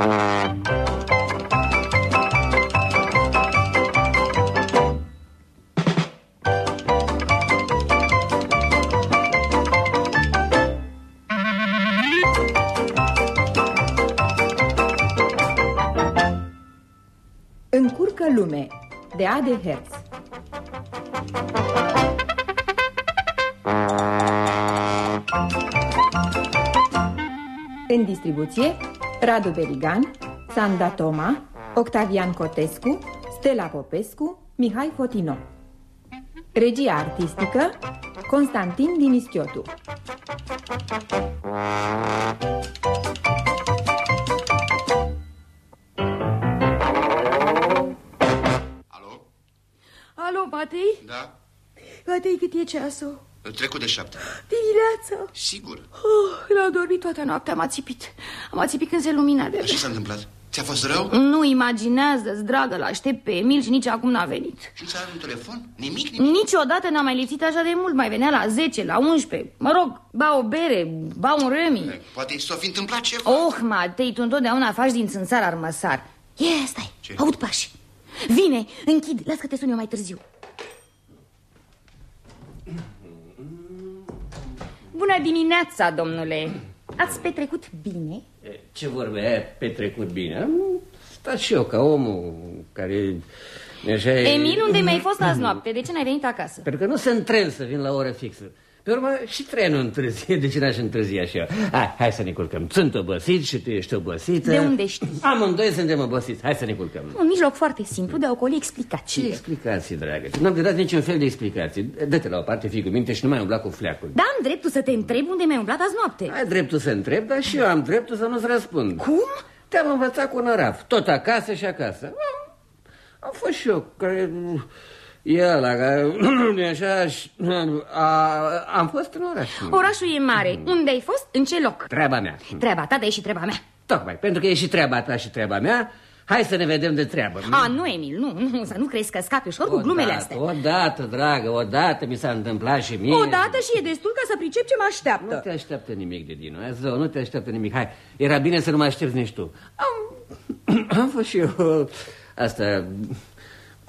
Încurcă lume de Ade Herz În distribuție Radu Beligan, Sanda Toma, Octavian Cotescu, Stella Popescu, Mihai Fotino Regia artistică Constantin Dinischiotu Alo? Alo, Matei? Da? Matei, cât e ceasul? Trecut de șapte. Dimineața. Sigur. Oh, l-am dormit toată noaptea, am ațipit. Am ațipit când se lumina de Ce s-a întâmplat? Ți-a fost rău? Nu imaginează-ți, dragă, l-aștept pe Emil și nici acum n-a venit. Și nu ți-a un telefon? Nimic, nimic? Niciodată n-am mai lipsit așa de mult. Mai venea la 10, la 11. Mă rog, ba o bere, ba un remi. Poate s-o fi întâmplat ceva. Oh, Matei, tu întotdeauna faci din țânțar armăsar. Ia, stai, Ce? aud pași. Vine, închid, las că te sun eu mai târziu. Bună dimineața, domnule. Ați petrecut bine? Ce vorbe e petrecut bine? Am stat și eu ca omul care... Așa e... Emil, unde mi-ai fost azi noapte? De ce n-ai venit acasă? Pentru că nu sunt tren să vin la oră fixă. Pe urmă și trenul întârzie, de ce n-aș întârzi așa? Hai, hai să ne culcăm. Sunt obosit și tu ești obosită. De unde știi? Amândoi suntem obosiți. Hai să ne culcăm. Un mijloc foarte simplu de a ocoli explicații. Ce explicații, dragă? Nu am dat niciun fel de explicații. Dă-te la o parte, fii cu minte și nu mai umbla cu fleacul. Da, am dreptul să te întreb unde mi-ai umblat azi noapte. Ai dreptul să întreb, dar și eu am dreptul să nu-ți răspund. Cum? Te-am învățat cu năraf, tot acasă și acasă. Am, am fost și eu, care... E ăla, care... nu așa... și- A, am fost în oraș. Orașul e mare. Unde ai fost? În ce loc? Treaba mea. Treaba ta, dar e și treaba mea. Tocmai, pentru că e și treaba ta și treaba mea, hai să ne vedem de treabă. A, nu, Emil, nu, nu, să nu crezi că scapi ușor cu glumele astea. Odată, dragă, odată mi s-a întâmplat și mie. Odată și e destul ca să pricep ce mă Nu așteaptă. te așteaptă nimic de Dino, azi, zău, nu te așteaptă nimic. Hai, era bine să nu mă aștepți nici tu. Am, am fost și eu asta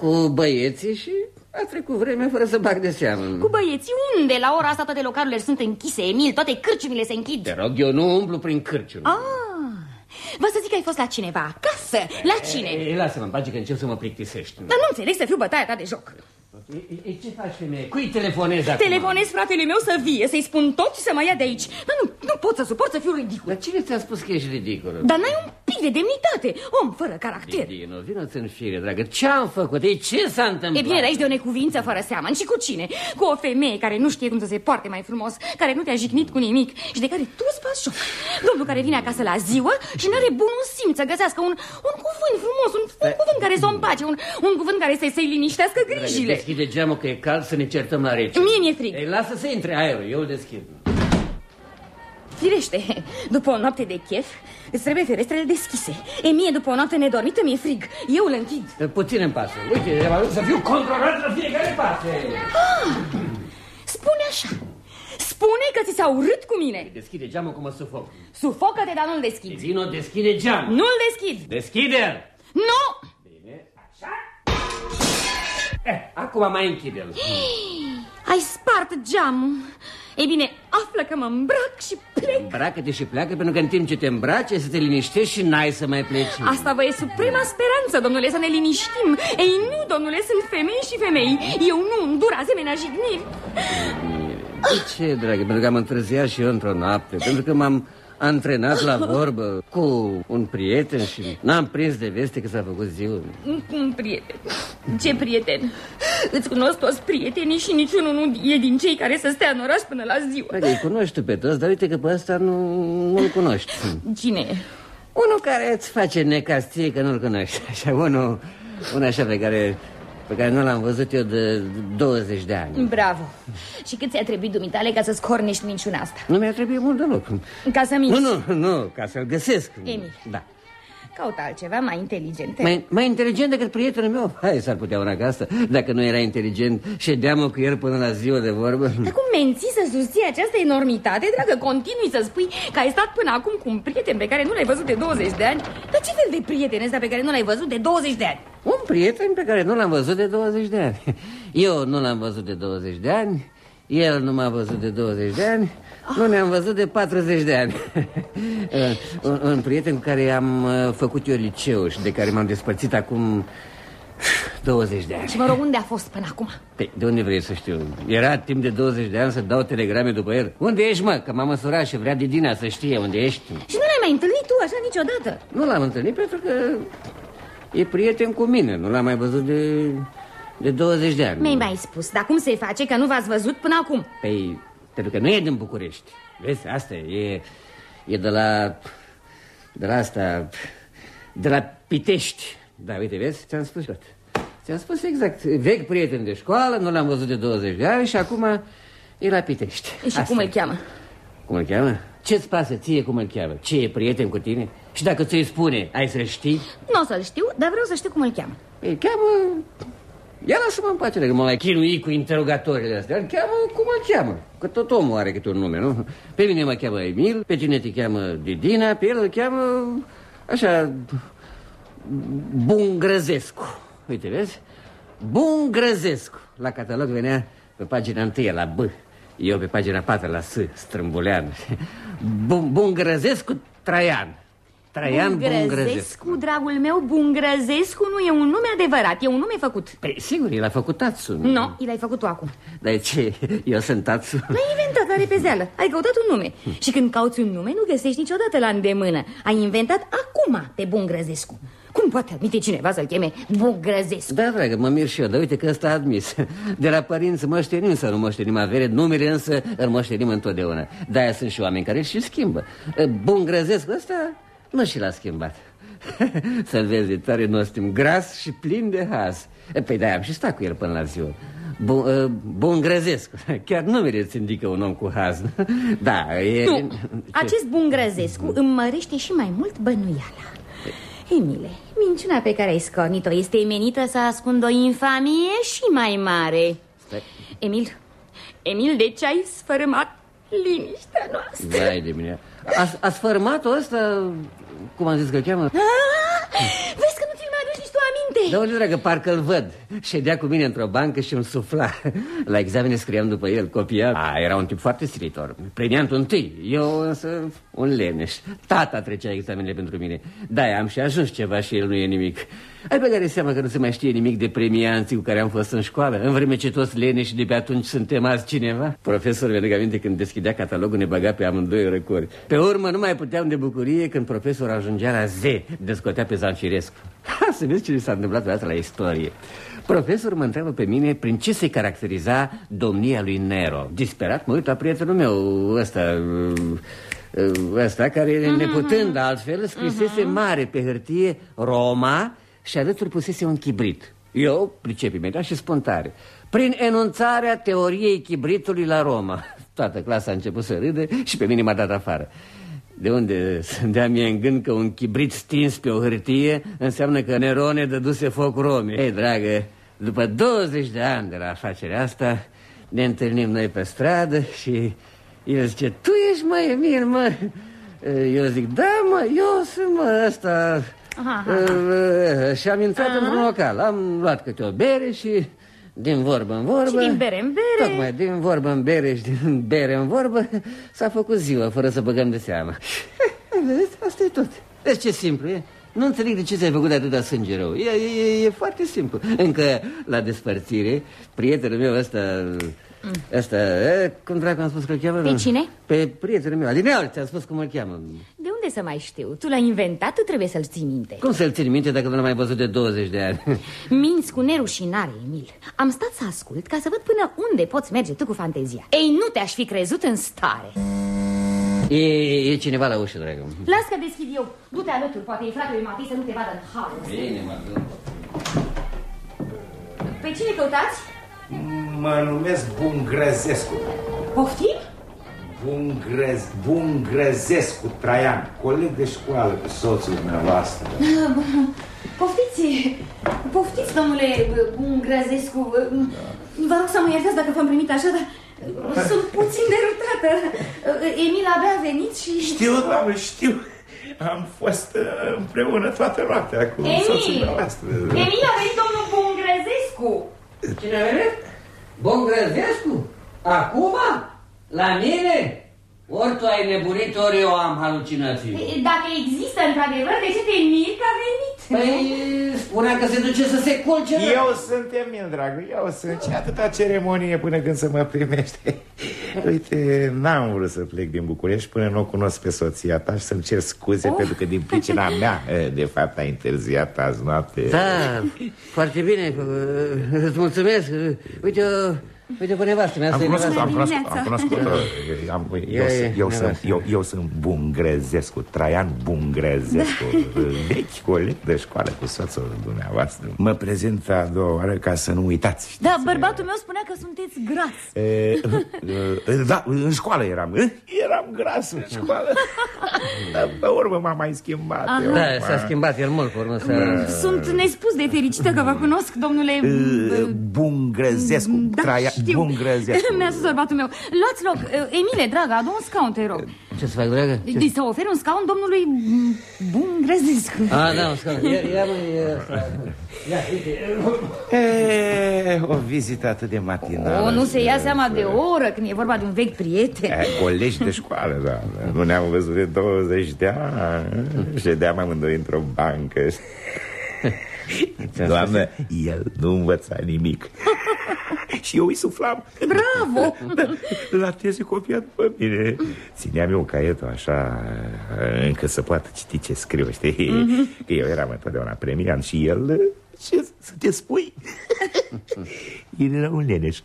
cu băieții și a trecut vreme fără să bag de seamă. Cu băieții unde? La ora asta toate localurile sunt închise, Emil, toate cârciumile se închid. Te rog, eu nu umblu prin cârciuni. Ah, vă să zic că ai fost la cineva acasă. La cine? Ei, lasă-mă în pace că încep să mă plictisești. Dar nu înțeleg să fiu bătaia ta de joc. Ei, ei, ce faci, femeie? Cui telefonezi acum? Telefonez fratele meu să vie, să-i spun tot și să mă ia de aici. Dar nu, nu pot să suport să fiu ridicol. Dar cine ți-a spus că ești ridicol? Dar n-ai un pic de demnitate, om fără caracter. Dino, vină-ți în fire, dragă. Ce-am făcut? Ei, ce s-a întâmplat? E bine, de aici de o necuvință fără seamă. Și cu cine? Cu o femeie care nu știe cum să se poarte mai frumos, care nu te-a jignit cu nimic și de care tu îți faci joc. Domnul care vine acasă la ziua și nu are bunul simț să găsească un, un cuvânt frumos, un, un cuvânt care să o împace, un, un cuvânt care să- să-i liniștească Dragă, grijile. Deschide geamul că e cald să ne certăm la rece. Mie mi-e frig. Ei, lasă să intre aerul, eu îl deschid. Firește, după o noapte de chef, îți trebuie ferestrele deschise. E mie, după o noapte nedormită, mi-e frig. Eu îl închid. Puțin îmi pasă. Uite, am să fiu controlat la fiecare parte. Spune așa. Spune că ți s-a urât cu mine. Deschide geamul cum mă sufoc. Sufocă-te, dar nu-l deschid. Zino, deschide geamul. Nu-l deschid. Deschide-l. Nu! Bine, așa. Eh, acum mai închide-l. Ai spart geamul. Ei bine, află că mă îmbrac și plec. Îmbracă-te și pleacă, pentru că în timp ce te îmbraci, să te liniștești și n-ai să mai pleci. Asta vă e suprema speranță, domnule, să ne liniștim. Ei, nu, domnule, sunt femei și femei. Eu nu îndur asemenea jigniri. De ce, dragă? Pentru că am întârziat și eu într-o noapte, pentru că m-am antrenat la vorbă cu un prieten și n-am prins de veste că s-a făcut ziua. Un prieten. Ce prieten? Îți cunosc toți prietenii și niciunul nu e din cei care să stea în oraș până la ziua. Dragă, îi cunoști tu pe toți, dar uite că pe ăsta nu, nu-l cunoști. Cine e? Unul care îți face necastie că nu-l cunoști. Așa, unul, unul așa pe care, pe care nu l-am văzut eu de 20 de ani. Bravo. Și cât ți-a trebuit dumitale ca să scornești minciuna asta? Nu mi-a trebuit mult deloc. Ca să minți. Nu, nu, nu, ca să-l găsesc. Emil. Da. Caut altceva mai inteligent Mai, mai inteligent decât prietenul meu? Hai, s-ar putea una ca asta Dacă nu era inteligent, ședeam cu el până la ziua de vorbă Dar cum menții să susții această enormitate, dragă? Continui să spui că ai stat până acum cu un prieten pe care nu l-ai văzut de 20 de ani Dar ce fel de prieten ăsta pe care nu l-ai văzut de 20 de ani? Un prieten pe care nu l-am văzut de 20 de ani Eu nu l-am văzut de 20 de ani El nu m-a văzut de 20 de ani Nu ne-am văzut de 40 de ani un, un prieten cu care am uh, făcut eu liceu Și de care m-am despărțit acum 20 de ani Și mă rog, unde a fost până acum? Păi, de unde vrei să știu? Era timp de 20 de ani să dau telegrame după el Unde ești, mă? Că m-a măsurat și vrea Didina să știe unde ești Și nu l-ai mai întâlnit tu așa niciodată? Nu l-am întâlnit pentru că e prieten cu mine Nu l-am mai văzut de, de 20 de ani Mi-ai mai spus, dar cum se face că nu v-ați văzut până acum? Păi, pentru că nu e din București Vezi, asta e, e de la, de la asta, de la Pitești Da, uite, vezi, ți-am spus tot Ți-am spus exact, vechi prieten de școală, nu l-am văzut de 20 de ani și acum e la Pitești Și Asta cum îl e. cheamă? Cum îl cheamă? Ce-ți pasă ție cum îl cheamă? Ce e prieten cu tine? Și dacă ți-i spune, ai să știi? Nu o să-l știu, dar vreau să știu cum îl cheamă Îl cheamă... Ia lasă-mă în pace, că mă mai chinui cu interogatorile astea. Îl cheamă cum îl cheamă. Că tot omul are câte un nume, nu? Pe mine mă cheamă Emil, pe tine te cheamă Didina, pe el îl cheamă... Așa... Bungrăzescu. Uite, vezi? Bungrăzescu. La catalog venea pe pagina întâi la B. Eu pe pagina 4 la S, strâmbulean. Bun, Bungrăzescu Traian. Traian Bungrăzescu. Bungrăzescu, dragul meu, Bungrăzescu nu e un nume adevărat, e un nume făcut Păi, sigur, el a făcut Tatsu. Nu, no, l-ai făcut tu acum Dar ce? Eu sunt Tatsu? L-ai inventat la repezeală, ai căutat un nume Și când cauți un nume, nu găsești niciodată la îndemână Ai inventat acum pe Bungrăzescu Cum poate admite cineva să-l cheme Bungrăzescu? Da, dragă, mă mir și eu, dar uite că ăsta a admis. De la părinți moștenim să nu moștenim avere Numele însă îl moștenim întotdeauna. De-aia sunt și oameni care și schimbă. Bun grăzesc ăsta nu și l-a schimbat. Să-l vezi, tare nostim gras și plin de haz Păi de-aia am și stat cu el până la ziua. Bun, uh, bun grăzesc Chiar numele îți indică un om cu haz Da, e... Nu, Ce? acest Bungrăzescu îmi mărește și mai mult bănuiala Emile, minciuna pe care ai scornit-o este menită să ascundă o infamie și mai mare Stai. Emil, Emil, de ce ai sfărâmat liniștea noastră? Vai de mine A, a sfărmat-o ăsta Cum am zis că îl cheamă? Ah, vezi că nu aminte. Da, uite, dragă, parcă-l văd. Ședea cu mine într-o bancă și îmi sufla. La examene scriam după el, copia. A, era un tip foarte stilitor Premiantul întâi, eu însă un leneș. Tata trecea examenele pentru mine. Da, am și ajuns ceva și el nu e nimic Ai băgare seama că nu se mai știe nimic de premianții cu care am fost în școală? În vreme ce toți leneși de pe atunci suntem azi cineva? Profesorul, mi aminte, când deschidea catalogul ne băga pe amândoi răcori. Pe urmă nu mai puteam de bucurie când profesorul ajungea la Z Descotea pe Zanfirescu Ha, să vezi ce s-a întâmplat asta la istorie. Profesorul mă întreabă pe mine prin ce se caracteriza domnia lui Nero. Disperat mă uit la prietenul meu ăsta Ăsta care neputând altfel scrisese mare pe hârtie Roma și alături pusese un chibrit. Eu pricep imediat și spun tare. Prin enunțarea teoriei chibritului la Roma. Toată clasa a început să râde și pe mine m-a dat afară. De unde să dea mie în gând că un chibrit stins pe o hârtie înseamnă că Nerone dăduse foc Romei. Ei, dragă, după 20 de ani de la afacerea asta, ne întâlnim noi pe stradă și el zice, tu ești mă, Emil, mă? Eu zic, da, mă, eu sunt, mă, ăsta... Aha, aha. Uh, Și am intrat într-un local, am luat câte o bere și din vorbă în vorbă... Și din bere în bere. Tocmai, din vorbă în bere și din bere în vorbă s-a făcut ziua, fără să băgăm de seamă. Vedeți, asta e tot. Vezi ce simplu e? Nu înțeleg de ce ți-ai făcut atâta sânge rău. E, e, e foarte simplu. Încă la despărțire, prietenul meu ăsta... Ăsta, e, cum dracu am spus că îl cheamă? Pe cine? Pe prietenul meu. Adineaul ți-am spus cum îl cheamă. De unde să mai știu? Tu l-ai inventat, tu trebuie să-l ții minte Cum să-l țin minte dacă nu l-am mai văzut de 20 de ani? Minți cu nerușinare, Emil Am stat să ascult ca să văd până unde poți merge tu cu fantezia Ei, nu te-aș fi crezut în stare E, e cineva la ușă, dragă. Las că deschid eu Du-te alături, poate e fratele lui Matei să nu te vadă în haos Bine, mă duc. Pe cine căutați? Mă numesc Bungrăzescu. Poftim? Bungrez, Bungrezescu Traian, coleg de școală cu soțul dumneavoastră. Poftiți, poftiți, domnule Bungrăzescu. Vă rog să mă iertați dacă v-am primit așa, dar sunt puțin derutată. Emil abia a venit și... Știu, doamne, știu. Am fost uh, împreună toată noaptea cu Emil! soțul dumneavoastră. Emil a venit domnul Bungrăzescu. Cine a venit? Bongrăzescu? Acum? La mine? Ori tu ai nebunit, ori eu am halucinații. Dacă există într-adevăr, de ce te miri că a venit? Păi, spunea că se duce să se culce. da? Eu sunt Emil, dragă, eu sunt și atâta ceremonie până când să mă primește Uite, n-am vrut să plec din București până nu o cunosc pe soția ta și să-mi cer scuze Oh. pentru că din pricina mea, de fapt, a întârziat azi noapte Da, foarte bine, îți mulțumesc. Uite, uite pe nevastă mea. Am asta e cunoscut, nevastă am mea. cunoscut, am cunoscut am, eu, Ia, sunt- ia, eu, ia, sunt, ia. eu, eu sunt Bungrezescu, Traian Bungrezescu Vechi coleg de școală cu soțul dumneavoastră Mă prezint a doua oară ca să nu uitați Da, bărbatul meu spunea că sunteți gras. E, e, da, în școală eram e? Eram gras în școală Dar pe urmă m-am mai schimbat eu, Da, m-am- s-a schimbat el mult, pe urmă să... Sunt nespus de fericită că vă cunosc, domnule... E, Bungrezescu, Da, Traia, știu. Bungrezescu Mi-a spus bărbatul meu. Luați loc. Emile, dragă, adu un scaun, te rog. Ce să fac, dragă? Ce... Îi să oferi un scaun domnului Bun Grăzescu. A, da, un scaun. Ia, ia, mă, ia, ia, uite. e, O vizită atât de matinală O, nu se ia seama de o oră când e vorba de un vechi prieten. E, Colegi de școală, da, da. Nu ne-am văzut de 20 de ani Ședeam amândoi într-o bancă Doamnă, el nu învăța nimic Și eu îi suflam Bravo! La teze copia după mine Țineam eu caietul așa Încă să poată citi ce scriu, știi? Că eu eram întotdeauna premiant Și el, ce să te spui? El era un leneș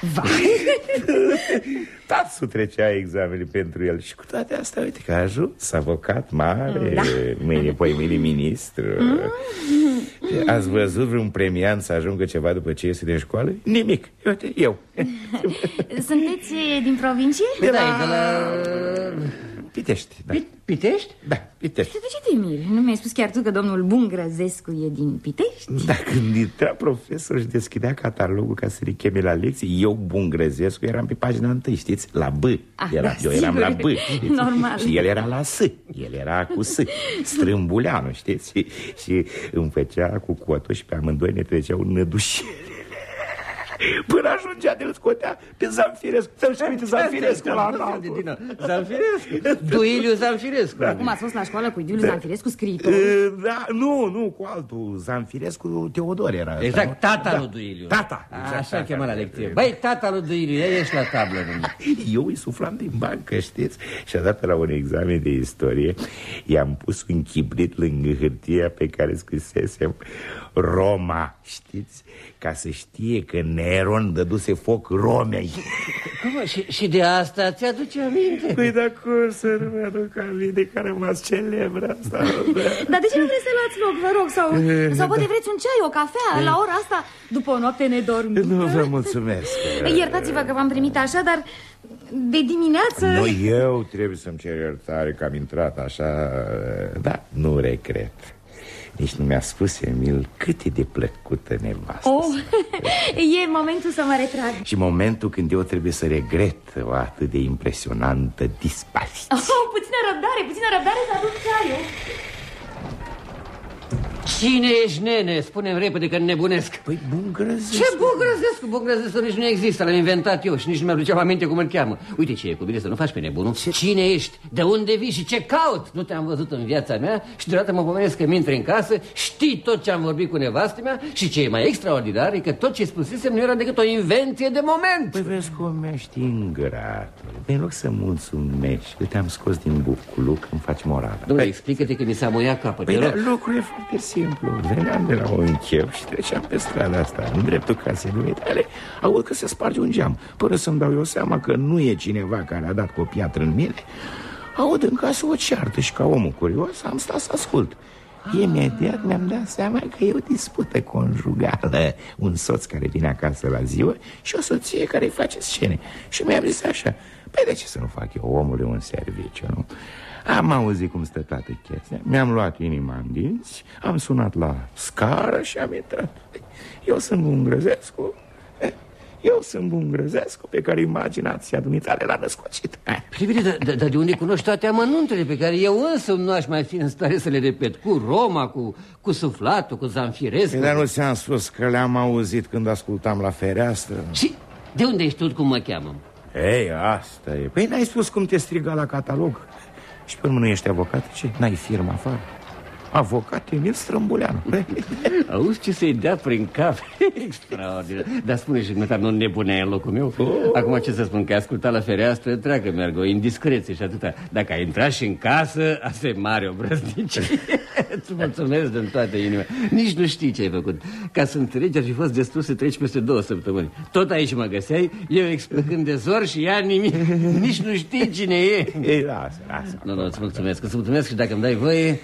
Tatăl trecea examenele pentru el Și cu toate astea, uite că a ajuns avocat mare Da. Mâine, poi mâine ministru Ați văzut vreun premiant să ajungă ceva după ce iese din școală? Nimic, uite, eu Sunteți e, din provincie? Da, e de la... Pitești, da Pitești? Da, Pitești De ce te miri? Nu mi-ai spus chiar tu că domnul Bun Grăzescu e din Pitești? Da, când intra profesor și deschidea catalogul ca să le cheme la lecții Eu, bun grezescu, eram pe pagina întâi, știți? La B Ah, era, da, Eu eram sigur. la B știți? Normal. Și el era la S El era cu S Strâmbuleanu, știți? Și, și îmi făcea cu cotul și pe amândoi ne treceau nădușele Până ajungea de-l scotea pe Zanfirescu Să-l știi uite Zanfirescu la natul Zanfirescu. Duiliu Zanfirescu. Acum ați fost la școală cu Iuliu Zanfirescu, scriitor. E, Da, nu, nu, cu altul Zanfirescu Teodor era ăsta, nu? Exact, tata Da. lui Duiliu. Tata, exact, Așa tata. chema la lecție. Băi, tata lui Duiliu, ia ieși la tablă. domnule. Eu îi suflam din bancă, știți? Și odată la un examen de istorie I-am pus un chibrit lângă hârtia pe care scrisesem Roma, știți? Ca să știe că Neron dăduse foc Romei Cum, și, și de asta ți-aduce aminte? Păi da cum să nu mi-aduc aminte că a rămas celebră asta Dar de ce nu vreți să luați loc, vă rog? Sau, sau poate vreți un ceai, o cafea la ora asta, după o noapte nedormită? Nu vă mulțumesc Iertați-vă că v-am primit așa, dar de dimineață... Nu, eu trebuie să-mi cer iertare că am intrat așa Da, nu regret Nici nu mi-a spus Emil cât e de plăcută nevastă Oh, e momentul să mă retrag. Și momentul când eu trebuie să regret o atât de impresionantă dispariție Oh, puțină răbdare, puțină răbdare să aduc ceaiul. Cine ești, nene? Spune-mi repede că nebunesc. Păi bun grăzesc Ce Bugrăzescu? Bugrăzescu nici nu există, l-am inventat eu și nici nu mi-aduceam aminte cum îl cheamă. Uite ce e cu bine să nu faci pe nebunul. Cine ești? De unde vii și ce caut? Nu te-am văzut în viața mea și deodată mă pomenesc că mi intri în casă, știi tot ce am vorbit cu nevastă mea și ce e mai extraordinar e că tot ce spusesem nu era decât o invenție de moment. Păi vezi cum ești ingratul Păi în loc să mulțumești că te-am scos din buculuc îmi faci moral Domnule, explică-te că mi s-a muiat capăt. Păi te da, rog. lucrul e foarte simplu Veneam de la un chef și treceam pe strada asta În dreptul casei dumitale Aud că se sparge un geam Până să-mi dau eu seama că nu e cineva care a dat cu o piatră în mine. Aud în casă o ceartă și ca omul curios am stat să ascult. Imediat mi-am dat seama că e o dispută conjugală. Un soț care vine acasă la ziua și o soție care îi face scene. Și mi-am zis așa Păi de ce să nu fac eu omului un serviciu, nu? Am auzit cum stă toată chestia. Mi-am luat inima în dinți Am sunat la scară și am intrat. Eu sunt un grăzescu. Eu sunt bun grăzescu pe care imaginația dumitale l-a născocit. Privire, dar da, da, de unde cunoști toate amănuntele pe care eu însă nu aș mai fi în stare să le repet? Cu Roma, cu, cu suflatul, cu Zanfirescu Dar nu ți-am spus că le-am auzit când ascultam la fereastră? Și de unde ești tu cum mă cheamă? Ei, asta e. Păi n-ai spus cum te striga la catalog Și pe urmă nu ești avocat? Ce? N-ai firmă afară? Avocat Emil Strămbuleanu Auzi ce să-i dea prin cap? Extraordinar. Dar spune și dumneata, nu nebunea în locul meu? Oh. Acum ce să spun, că ai ascultat la fereastră? Treacă, merg o indiscreție și atâta. Dacă ai intrat și în casă, asta e mare obrăznicie Îți mulțumesc din toată inima. Nici nu știi ce ai făcut. Ca să înțelegi, ar fi fost destul să treci peste două săptămâni. Tot aici mă găseai Eu explicând de zor și ea nimic Nici nu știi cine e. Ei, lasă, lasă. Nu, nu, îți mulțumesc, îți mulțumesc și dacă îmi dai voie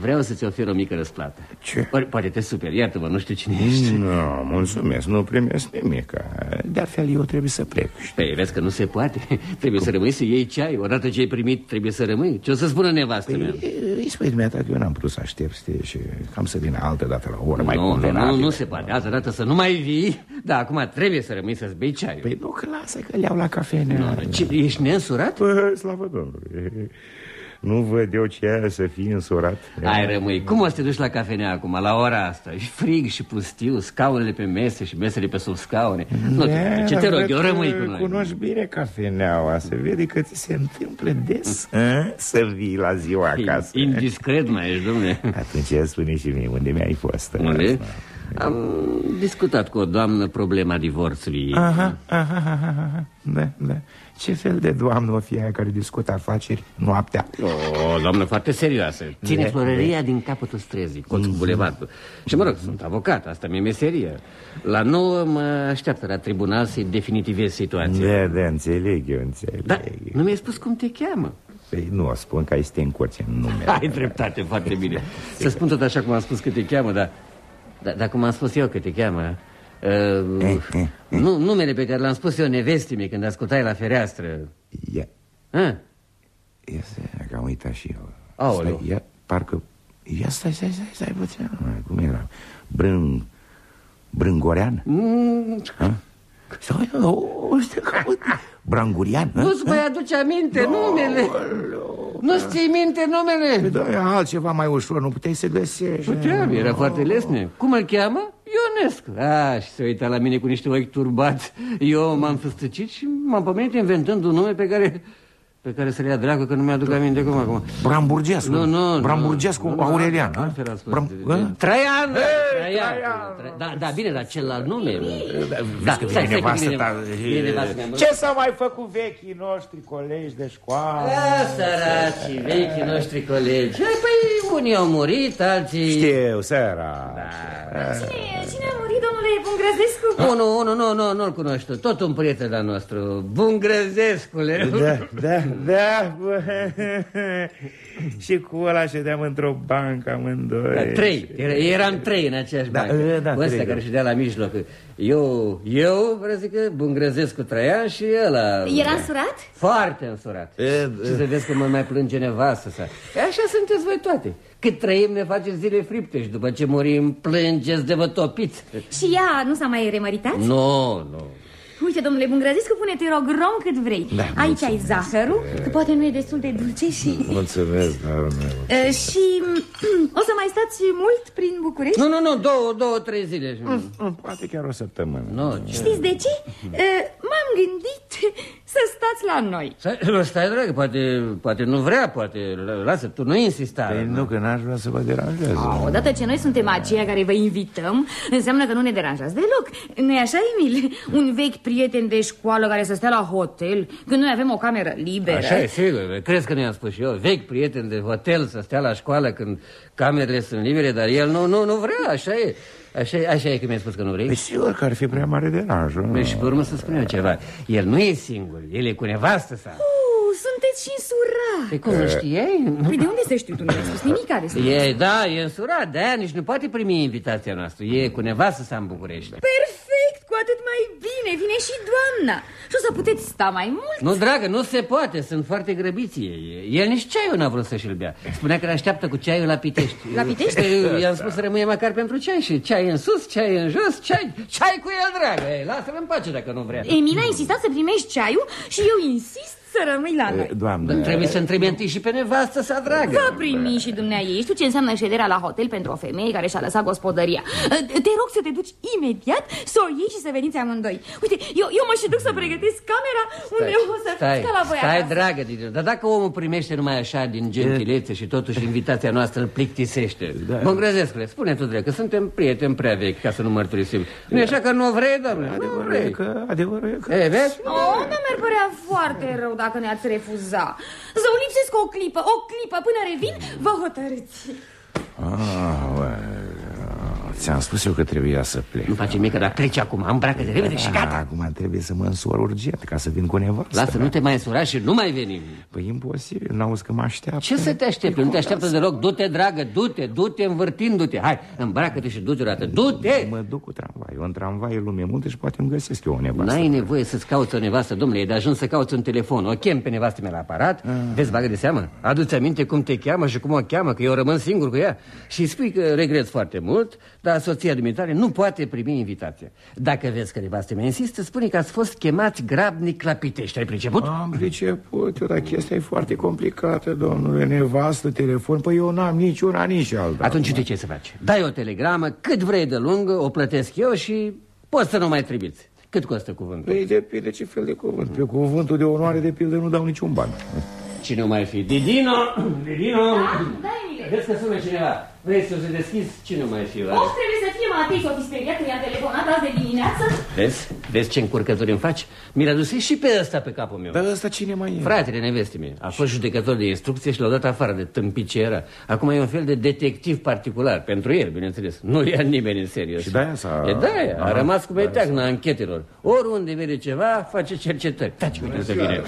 Vreau să-ți ofer o mică răsplată. Ce? Ori, poate te super, iartă-mă, nu știu cine ești. Nu, mulțumesc, nu primesc nimic. De altfel eu trebuie să plec. Păi, vezi că nu se poate. Trebuie Cum? să rămâi să iei ceai. Odată ce ai primit, trebuie să rămâi. Ce o să spună nevastă păi, mea? Îi spui dumneata că eu n-am putut să aștept Și cam să vină altă dată la o oră mai nu, convenabilă Nu, nu se poate, altă dată să nu mai vii. Da, acum trebuie să rămâi să-ți bei ceai Păi nu, că lasă că le iau la cafenea. Nu, ce, Ești neînsurat? Păi, slavă Domnului nu văd eu ce are să fii însurat Ai rămâi, cum o să te duci la cafenea acum, la ora asta? Și frig și pustiu, scaunele pe mese și mesele pe sub scaune Nu te ce te rog, eu rămâi cu noi Cunoști bine cafeneaua, se vede că ți se întâmplă des a? Să vii la ziua acasă Indiscret mai ești, domne Atunci spune și mie, unde mi-ai fost? Unde? Am discutat cu o doamnă problema divorțului Aha, aha, aha, aha. Da, da ce fel de doamnă o fi aia care discută afaceri noaptea? O, doamnă foarte serioasă. Ține florăria din capătul străzii, colț cu mhm. bulevardul Și mă rog, sunt avocat, asta mi-e meseria La nouă mă așteaptă la tribunal să-i definitivez situația. Da, da, înțeleg, eu înțeleg Da, nu mi-ai spus cum te cheamă? Păi nu o spun că ai să te încorci în numele Ai dreptate, foarte bine. Să spun tot așa cum am spus că te cheamă, dar Dar, dar cum am spus eu că te cheamă Uh, eh, eh, eh. Nu, numele pe care l-am spus eu nevestii când ascultai la fereastră Ia ah? Ia stai, că am uitat și eu Aoleu Ia, parcă Ia stai, stai, stai, stai puțin Cum era? Brân... Brângorean? Mm. Stai, o, stai, Brangurian Nu-ți mai aduce aminte no, numele Nu-ți ții minte numele Păi da, altceva mai ușor, nu puteai să găsești Puteam, era foarte lesne Cum îl cheamă? Ionescu. A, și se uita la mine cu niște ochi turbați. Eu m-am făstăcit și m-am pomenit inventând un nume pe care pe care să le ia dracu, că nu mi-aduc aminte cum acum. Bramburgescu. Nu, nu, Bramburgescu nu, Aurelian. Altfel a spus. Bram... Traian! Traian! Da, da, bine, dar celălalt nume. Da, da, stai, stai, ta. Ce s-a mai făcut vechii noștri colegi de școală? Săraci, vechii noștri colegi. Păi, unii au murit, alții... Știu, săra. Cine, cine a murit, domnule Bungrăzescu? Nu, nu, nu, nu, nu-l cunoști Tot un prieten al nostru. Bungrăzescule. Da, da, da, bă. Și cu ăla ședeam într-o bancă amândoi. Da, trei, eram trei în aceeași da, bancă. Da, Ăsta trei, care da. ședea la mijloc. Eu, eu, vreau să zic, Bungrăzescu Traian și ăla. Era însurat? Foarte însurat. E, și să vezi că mă mai plânge nevastă sa. E așa sunteți voi toate. Cât trăim ne face zile fripte și după ce murim plângeți de vă topiți. Și ea nu s-a mai remăritat? Nu, nu. Uite, domnule Bungrăzescu, pune-te rog rom cât vrei. Da, Aici mulțumesc. ai zahărul, că poate nu e destul de dulce și... Mulțumesc, dar uh, Și o să mai stați mult prin București? Nu, nu, nu, două, două, trei zile. Mm, mm, Poate chiar o săptămână. No, Știți de ce? Uh, M-am gândit să stați la noi. Stai, stai dragă, poate, poate nu vrea, poate Lasă, tu nu insista. Păi nu, că n-aș vrea să vă deranjez. Odată ce noi suntem aceia care vă invităm Înseamnă că nu ne deranjați deloc. Nu-i așa, Emil? Un vechi prieten de școală care să stea la hotel Când noi avem o cameră liberă Așa e, sigur, crezi că ne-am spus și eu Vechi prieten de hotel să stea la școală când camerele sunt libere Dar el nu, nu, nu vrea, așa e Așa, așa e că mi-ai spus că nu vrei? Păi sigur că ar fi prea mare deranj Păi și pe urmă să spun eu ceva El nu e singur, el e cu nevastă sa uh, Sunteți și însurat adevărat. Pe cum nu știai? Păi de unde să știu? Tu nu ai spus nimic despre E, da, e însurat, de-aia nici nu poate primi invitația noastră. E cu nevastă sa în București. Perfect, cu atât mai bine. Vine și doamna. Și o să puteți sta mai mult. Nu, dragă, nu se poate, sunt foarte grăbiți ei. El nici ceaiul n-a vrut să-și-l bea. Spunea că ne așteaptă cu ceaiul la Pitești. La Pitești? Păi, I-am spus să rămâie măcar pentru ceai și ceai în sus, ceai în jos, ceai, ceai cu el, dragă. Ei, lasă-l în pace dacă nu vrea. Emil a insistat să primești ceaiul și eu insist să rămâi la noi. Doamne, Trebuie să întrebi întâi și pe nevastă sa, dragă. Va primi și dumnea ei. Știu ce înseamnă șederea la hotel pentru o femeie care și-a lăsat gospodăria. Te rog să te duci imediat, să o iei și să veniți amândoi. Uite, eu, eu mă și duc să pregătesc camera unde o să stai, fiți ca la voi stai, acasă. dragă, Didil, dar dacă omul primește numai așa din gentilețe și totuși invitația noastră îl plictisește, da. Băngrăzescule, spune tu, drept, că suntem prieteni prea vechi ca să nu mărturisim. Nu e așa că nu vrei, doamne? Nu adevărul e vrei. că, adevărul e că... E, vezi? Oh, nu mi-ar părea foarte rău dacă ne-ați refuza. Să o lipsesc o clipă, o clipă, până revin, vă hotărâți. Ah, bă, ți-am spus eu că trebuia să plec. Nu face mică, dar pleci acum, îmbracă de repede și Ah, gata. Acum trebuie să mă însor urgent ca să vin cu nevastă. Lasă, nu te mai însura și nu mai venim. Păi imposibil, n-auzi că mă așteaptă. Ce să te aștepți? Nu te așteaptă deloc. Du-te, dragă, du-te, du-te învârtindu-te. Hai, îmbracă-te și du-te o dată. Du-te! Mă duc cu tramvai. În tramvai e lume multă și poate îmi găsesc eu o nevastă. N-ai nevoie să-ți cauți o nevastă, domnule, e de ajuns să cauți un telefon. O chem pe nevastă mea la aparat, vezi, bagă de seamă. Adu-ți aminte cum te cheamă și cum o cheamă, că eu rămân singur cu ea. Și spui că regret foarte mult, dar soția dumitare nu poate primi invitația. Dacă vezi că nevastă mea insistă, spune că ați fost chemați grabnic la Pitești. Ai priceput? Am priceput, eu, dar chestia e foarte complicată, domnule, nevastă, telefon, păi eu n-am nici una, nici alta. Atunci uite ce să faci. Dai o telegramă, cât vrei de lungă, o plătesc eu și poți să nu mai tribiți. Cât costă cuvântul? Păi depinde ce fel de cuvânt. Pe cuvântul de onoare, de pildă, nu dau niciun ban. Cine o mai fi? Didino! Didino! Da, Emile. Vezi că sună cineva. Vrei să se deschizi? Cine o mai fi? oare? O, trebuie să fie Matei s-o fi speriat când i-a telefonat azi de dimineață. Vezi? Vezi ce încurcături îmi faci? Mi-a dus și pe ăsta pe capul meu. Dar ăsta cine mai e? Fratele neveste mie. A fost judecător de instrucție și l-au dat afară de tâmpit ce era. Acum e un fel de detectiv particular. Pentru el, bineînțeles. Nu ia nimeni în serios. Și de-aia s-a- E de-aia. A Aha, rămas cu de-aia meteagnă a anchetelor. Oriunde vede ceva, face cercetări. Taci, uite să vine.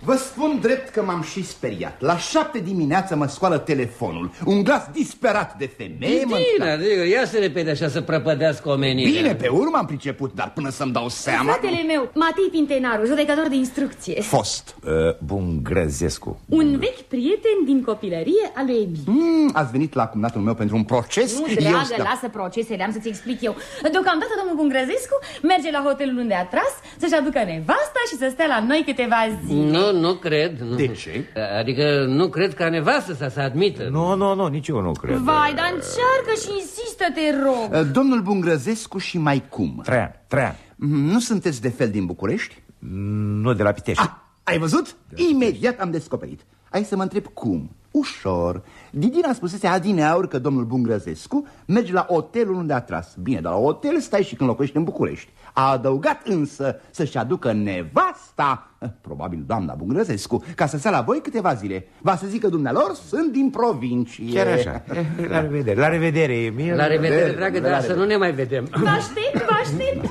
Vă spun drept că m-am și speriat. La șapte dimineața mă scoală telefonul. Un glas disperat de femeie mă... Bine, adică ia să repede așa să prăpădească omenirea. Bine, pe urmă am priceput, dar până să-mi dau seama... Fratele meu, Matei Pintenaru, judecător de instrucție. Fost. Uh, bun, Grăzescu. Un vechi prieten din copilărie al lui Emil. Mm, ați venit la cumnatul meu pentru un proces? Nu, Eu dragă, sta- lasă procesele, am să-ți explic eu. Deocamdată domnul Bungrăzescu merge la hotelul unde a tras să-și aducă nevasta și să stea la noi câteva zile. Nu, nu cred. Nu. De ce? Adică nu cred ca nevastă să se admită. Nu, nu, nu, nici eu nu cred. Vai, dar încearcă și insistă, te rog. Uh, Domnul Bungrăzescu și mai cum? Traian, Traian. Mm, Nu sunteți de fel din București? Nu de la Pitești. Ah, ai văzut? Imediat am descoperit. Hai să mă întreb cum. Ușor. Didina spusese adineauri că domnul Bungrăzescu merge la hotelul unde a tras. Bine, dar la hotel stai și când locuiești în București. A adăugat însă să-și aducă nevasta, eh, probabil doamna Bungrăzescu, ca să stea la voi câteva zile. Va să zică dumnealor, sunt din provincie. Chiar așa. Eh, La revedere, la revedere, Emil. La revedere, Revedere, dragă, la dar să revedere. nu ne mai vedem. Vă aștept, vă aștept.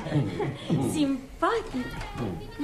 Simpatic.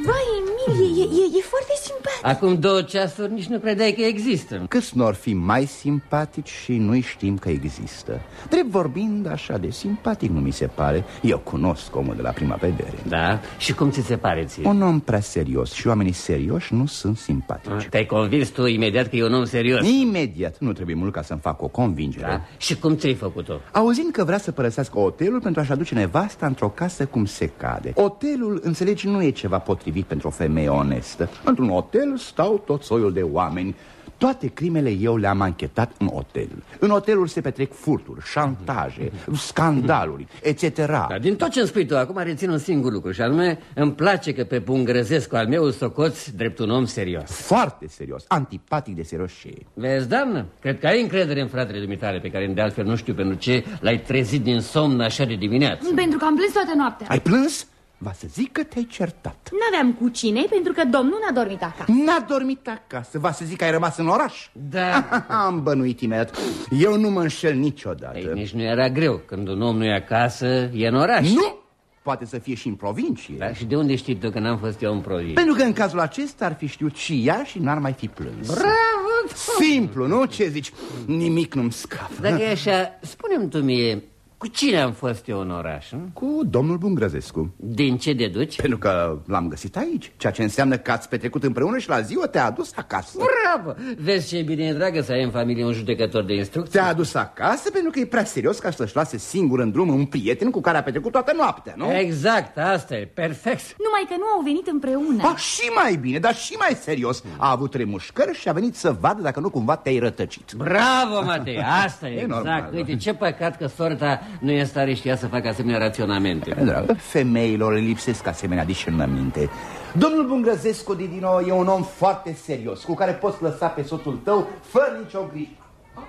Vai, Emil, e, e, e foarte simpatic. Acum două ceasuri nici nu credeai că există. Câți n-or fi mai simpatici și nu știm că există. Drept vorbind, așa de simpatic nu mi se pare. Eu cunosc omul de la prima vedere. Da? Și cum ți se pare ție? Un om prea serios și oamenii serioși nu sunt simpatici. Te-ai convins tu imediat că e un om serios. Imediat, nu trebuie mult ca să-mi fac o convingere. Da? Și cum ți-ai făcut-o? Auzind că vrea să părăsească hotelul pentru a-și aduce nevasta într-o casă cum se cade. Hotelul, înțelegi, nu e ceva potrivit pentru o femeie onestă. Într-un hotel stau tot soiul de oameni. Toate crimele eu le-am anchetat în hotel. În hotelul se petrec furturi, șantaje, scandaluri, etc. Dar din tot ce îmi spui tu, acum rețin un singur lucru Și anume, îmi place că pe Bungrăzescu al meu îl socoți drept un om serios Foarte serios, antipatic de serioșie. Vezi, doamnă? Cred că ai încredere în fratele dumitale Pe care de altfel nu știu pentru ce l-ai trezit din somn așa de dimineață Pentru că am plâns toată noaptea. Ai plâns? Va să zic că te-ai certat. N-aveam cu cine pentru că domnul n-a dormit acasă. N-a dormit acasă, va să zic că ai rămas în oraș. Da Am bănuit imediat. Eu nu mă înșel niciodată. Ei, nici nu era greu Când un om nu e acasă, e în oraș Nu! poate să fie și în provincie Da, și de unde știi tu că n-am fost eu în provincie? Pentru că în cazul acesta ar fi știut și ea și n-ar mai fi plâns Bravo! Simplu, nu? Ce zici? Nimic nu-mi scapă Dacă e așa, spune-mi tu mie, cu cine am fost eu în oraș? nu? Cu domnul Bungrăzescu Din ce deduci? Pentru că l-am găsit aici Ceea ce înseamnă că ați petrecut împreună și la ziua te-a adus acasă Bravo! Vezi ce bine e, dragă, să ai în familie un judecător de instrucție? Te-a adus acasă pentru că e prea serios ca să-și lase singur în drum un prieten cu care a petrecut toată noaptea, nu? Exact, asta e, perfect Numai că nu au venit împreună Ba, și mai bine, dar și mai serios A avut remușcări și a venit să vadă dacă nu cumva te-ai rătăcit Bravo, Matei, asta e, E exact normal, Uite, ce păcat că sorta nu e în stare știa să facă asemenea raționamente. Dragă, femeilor le lipsesc asemenea discernăminte. Domnul Bungrăzescu Didino e un om foarte serios Cu care poți lăsa pe soțul tău fără nicio grijă. Ah,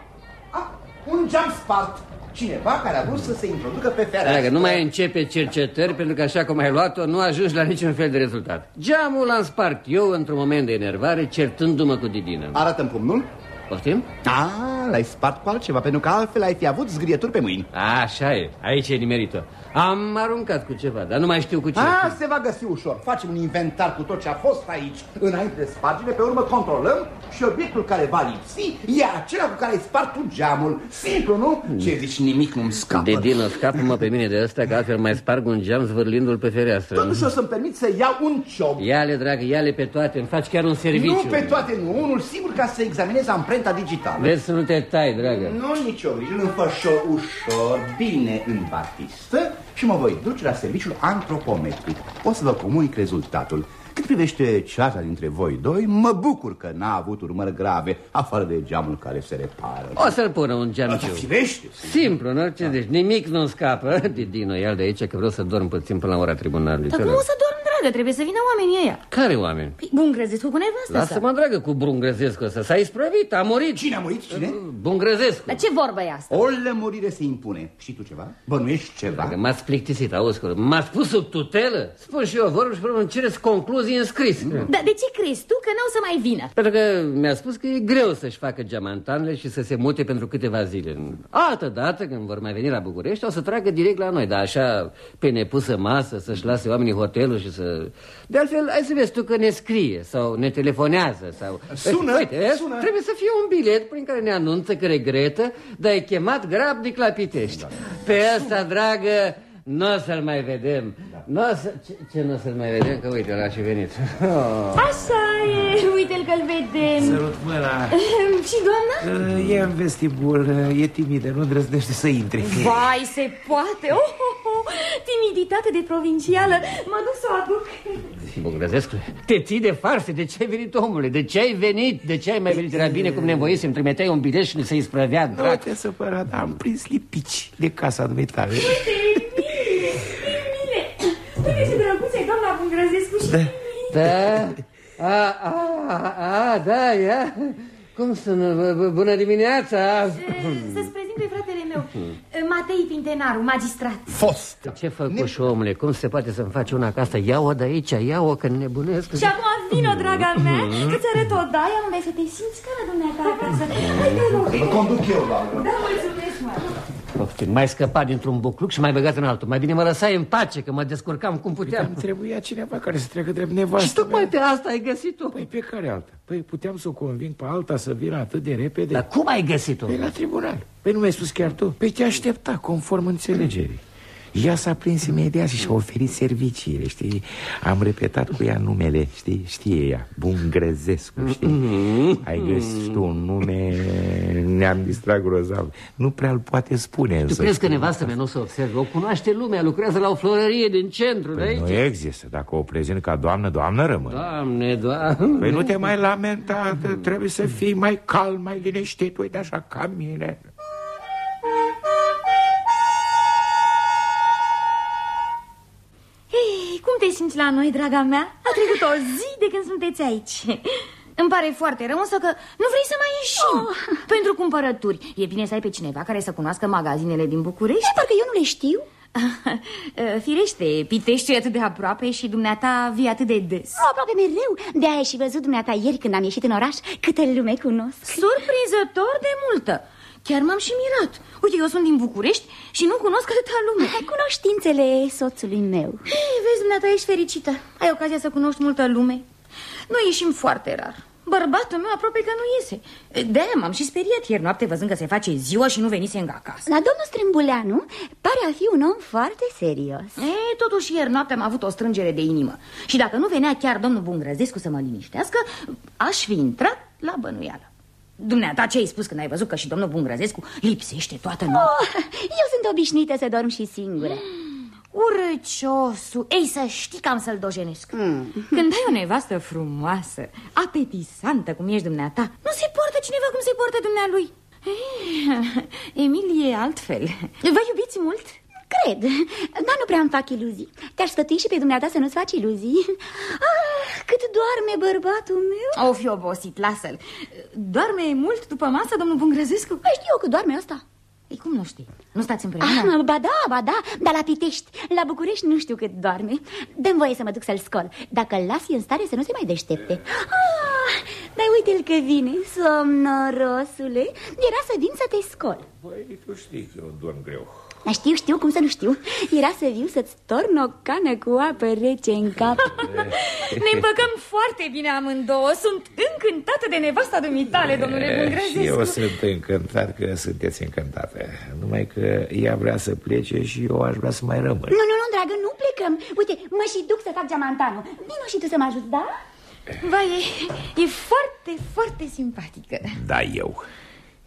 ah, Un geam spart. Cineva care a vrut să se introducă pe fereastră. Dragă, nu mai începe cercetări Pentru că așa cum ai luat-o, nu ajungi la niciun fel de rezultat. Geamul l-am spart eu într-un moment de enervare Certându-mă cu Didină. Arată-mi pumnul. Poftim? A, l-ai spart cu altceva Pentru că altfel ai fi avut zgrieturi pe mâini. Așa e, aici e nimerit-o Am aruncat cu ceva, dar nu mai știu cu ce A, se va găsi ușor. Facem un inventar cu tot ce a fost aici înainte de spargere, pe urmă controlăm și obiectul care va lipsi e acela cu care ai spart tu geamul. Simplu, nu? Ce zici, nimic nu-mi scapă. De Dino, scapă-mă pe mine de ăsta Că altfel mai sparg un geam zvârlindu-l pe fereastră Totuși o să-mi permit să iau un ciob. Ia-le, dragă, ia-le pe toate Îmi faci chiar un serviciu Nu pe toate, nu. Unul singur ca să examinez amprenta digitală. Vezi să nu te tai, dragă Nu nicio grijă, îl înfășor ușor, bine în batistă și mă voi duce la serviciul antropometric. O să vă comunic rezultatul. Cât privește ceața dintre voi doi, mă bucur că n-a avut urmări grave, afară de geamul care se repară. O să-l pună un geam Asta ciu. firește. Simplu, nu? Ce zici? Nimic nu scapă Didino, ia de aici că vreau să dorm puțin până la ora tribunalului Dar Te cum rog. o să dorm, dragă? Trebuie să vină oamenii ăia Care oameni? Păi, Bun Grăzescu cu nevastă sa Lasă-mă, dragă, cu Brungrăzescu ăsta S-a isprăvit, a murit Cine a murit? Cine? Bungrăzescu Dar ce vorbă e asta? O lămurire se impune. Și tu ceva? Bănuiești ceva? Dacă m-ați plictisit, auzi, că m-ați pus sub tutelă Spun și eu vorbă și îmi cereți concluzii în scris Dar de ce crezi tu că n-au să mai vină? Pentru că mi-a spus că e greu să-și facă geamantanele și să se mute pentru câteva zile Altă dată, când vor mai veni la București, o să tragă direct la noi Dar așa, pe nepusă masă, să-și lase oamenii hotelul și să... De altfel, hai să vezi tu că ne scrie sau ne telefonează sau... Sună, Uite, sună. trebuie să fie un bilet prin care ne anunță că regretă Dar e chemat grabnic la Pitești Pe ăsta, dragă, nu o să-l mai vedem n-o să... Ce, ce nu o să-l mai vedem? Că uite, l-a și venit oh. Așa e, uite-l că-l vedem Sărut mâna Și doamna? E în vestibul, e timidă, nu îndrăznește să intre Vai, se poate! Oh, oh, oh. Timiditate de provincială Mă duc să o aduc Bugrăzescu, te ții de farse, de ce ai venit, omule? De ce ai venit? De ce ai mai venit? Era bine cum nevoisem, trimiteai un bilet și să-i sprăvea, Nu drag. te supăra, dar am prins lipici de casa dumitare da. Da? A, a, a, da, ia. Cum sună? B- b- Bună dimineața! Să-ți prezint pe fratele meu Matei Pintenaru, magistrat Fost. Ce făcuși, omule? Cum se poate să-mi faci una ca asta? Ia-o de aici, ia-o, că nebunesc. Și acum vino, draga mea Că-ți arăt o daia unde ai să te simți ca la dumneata acasă Hai, te rog Îl conduc eu, doamnă. Da, mulțumesc, mă Poftim, mai scăpat dintr-un bucluc și mai băgat în altul. Mai bine mă lăsai în pace, că mă descurcam cum puteam. Îmi trebuia cineva care să treacă drept Și nevastă tocmai mea. pe asta ai găsit-o. Păi pe care alta? Păi puteam să o conving pe alta să vină atât de repede Dar cum ai găsit-o? Păi la tribunal Păi nu mi-ai spus chiar tu? Păi te aștepta conform înțelegerii ea s-a prins imediat și și-a oferit serviciile, știi? Am repetat cu ea numele, știi? Știe ea, Bungrăzescu, știi? Ai găsit tu un nume, ne-am distrat grozav Nu prea îl poate spune Tu însă crezi că nevastă mea nu o să observe? O cunoaște lumea, lucrează la o florărie din centru de Păi aici. nu există, dacă o prezint ca doamnă, doamnă rămâne Doamne, doamne. Păi nu te mai lamenta, trebuie să fii mai calm, mai liniștit, uite așa ca mine Hei, cum te simți la noi, draga mea? A trecut o zi de când sunteți aici. Îmi pare foarte rău, însă că nu vrei să mai ieșim. Oh. Pentru cumpărături. E bine să ai pe cineva care să cunoască magazinele din București? Parcă eu nu le știu. Firește, Pitești e atât de aproape și dumneata vii atât de des. Aproape mereu. De-aia ai și văzut dumneata ieri când am ieșit în oraș Câtă lume cunosc. Surprinzător de multă chiar m-am și mirat. Uite, eu sunt din București și nu cunosc atâta lume. Cunoștințele soțului meu. Ei, Vezi, dumneata, ești fericită. Ai ocazia să cunoști multă lume. Noi ieșim foarte rar. Bărbatul meu aproape că nu iese. De-aia m-am și speriat. Ieri noapte văzând că se face ziua și nu venise încă acasă. La domnul Strâmbuleanu pare a fi un om foarte serios. E, totuși ieri noapte am avut o strângere de inimă. Și dacă nu venea chiar domnul Bungrăzescu să mă liniștească Aș fi intrat la bănuială Dumneata, ce ai spus când ai văzut că și domnul Bungrăzescu lipsește toată noaptea? oh, Eu sunt obișnuită să dorm și singură Urăciosul, ei să știi că am să-l dojenesc mm. Când ai o nevastă frumoasă, apetisantă cum ești dumneata Nu se poartă cineva cum se poartă dumnealui Eh, Emilie e altfel Vă iubiți mult? Cred, dar nu prea îmi fac iluzii. Te-aș sfătui și pe dumneata să nu-ți faci iluzii. Ah, Cât doarme bărbatul meu. O fi obosit, lasă-l. Doarme mult după masă, domnul Bungrăzescu? Păi știu eu că doarme ăsta. Ei, cum nu știi? Nu stați împreună? ah, Ba da, ba da, dar la Pitești, la București nu știu cât doarme. Dăm voie să mă duc să-l scol. Dacă îl las e în stare să nu se mai deștepte. Ah, Dar uite-l că vine, somnorosule Era să vin să te scol. Băi, tu știi că eu dorm greu dar știu, știu, cum să nu știu. Era să viu să-ți torn o cană cu apă rece în cap. Ne împăcăm foarte bine amândouă. Sunt încântată de nevasta dumitale, domnule Bungrăzescu. Eu sunt încântat că sunteți încântată Numai că ea vrea să plece și eu aș vrea să mai rămân. Nu, nu, nu, dragă, nu plecăm. Uite, mă și duc să fac geamantanul Vino și tu să mă ajut, da? Vai, e, e foarte, foarte simpatică. Da, eu. Uh,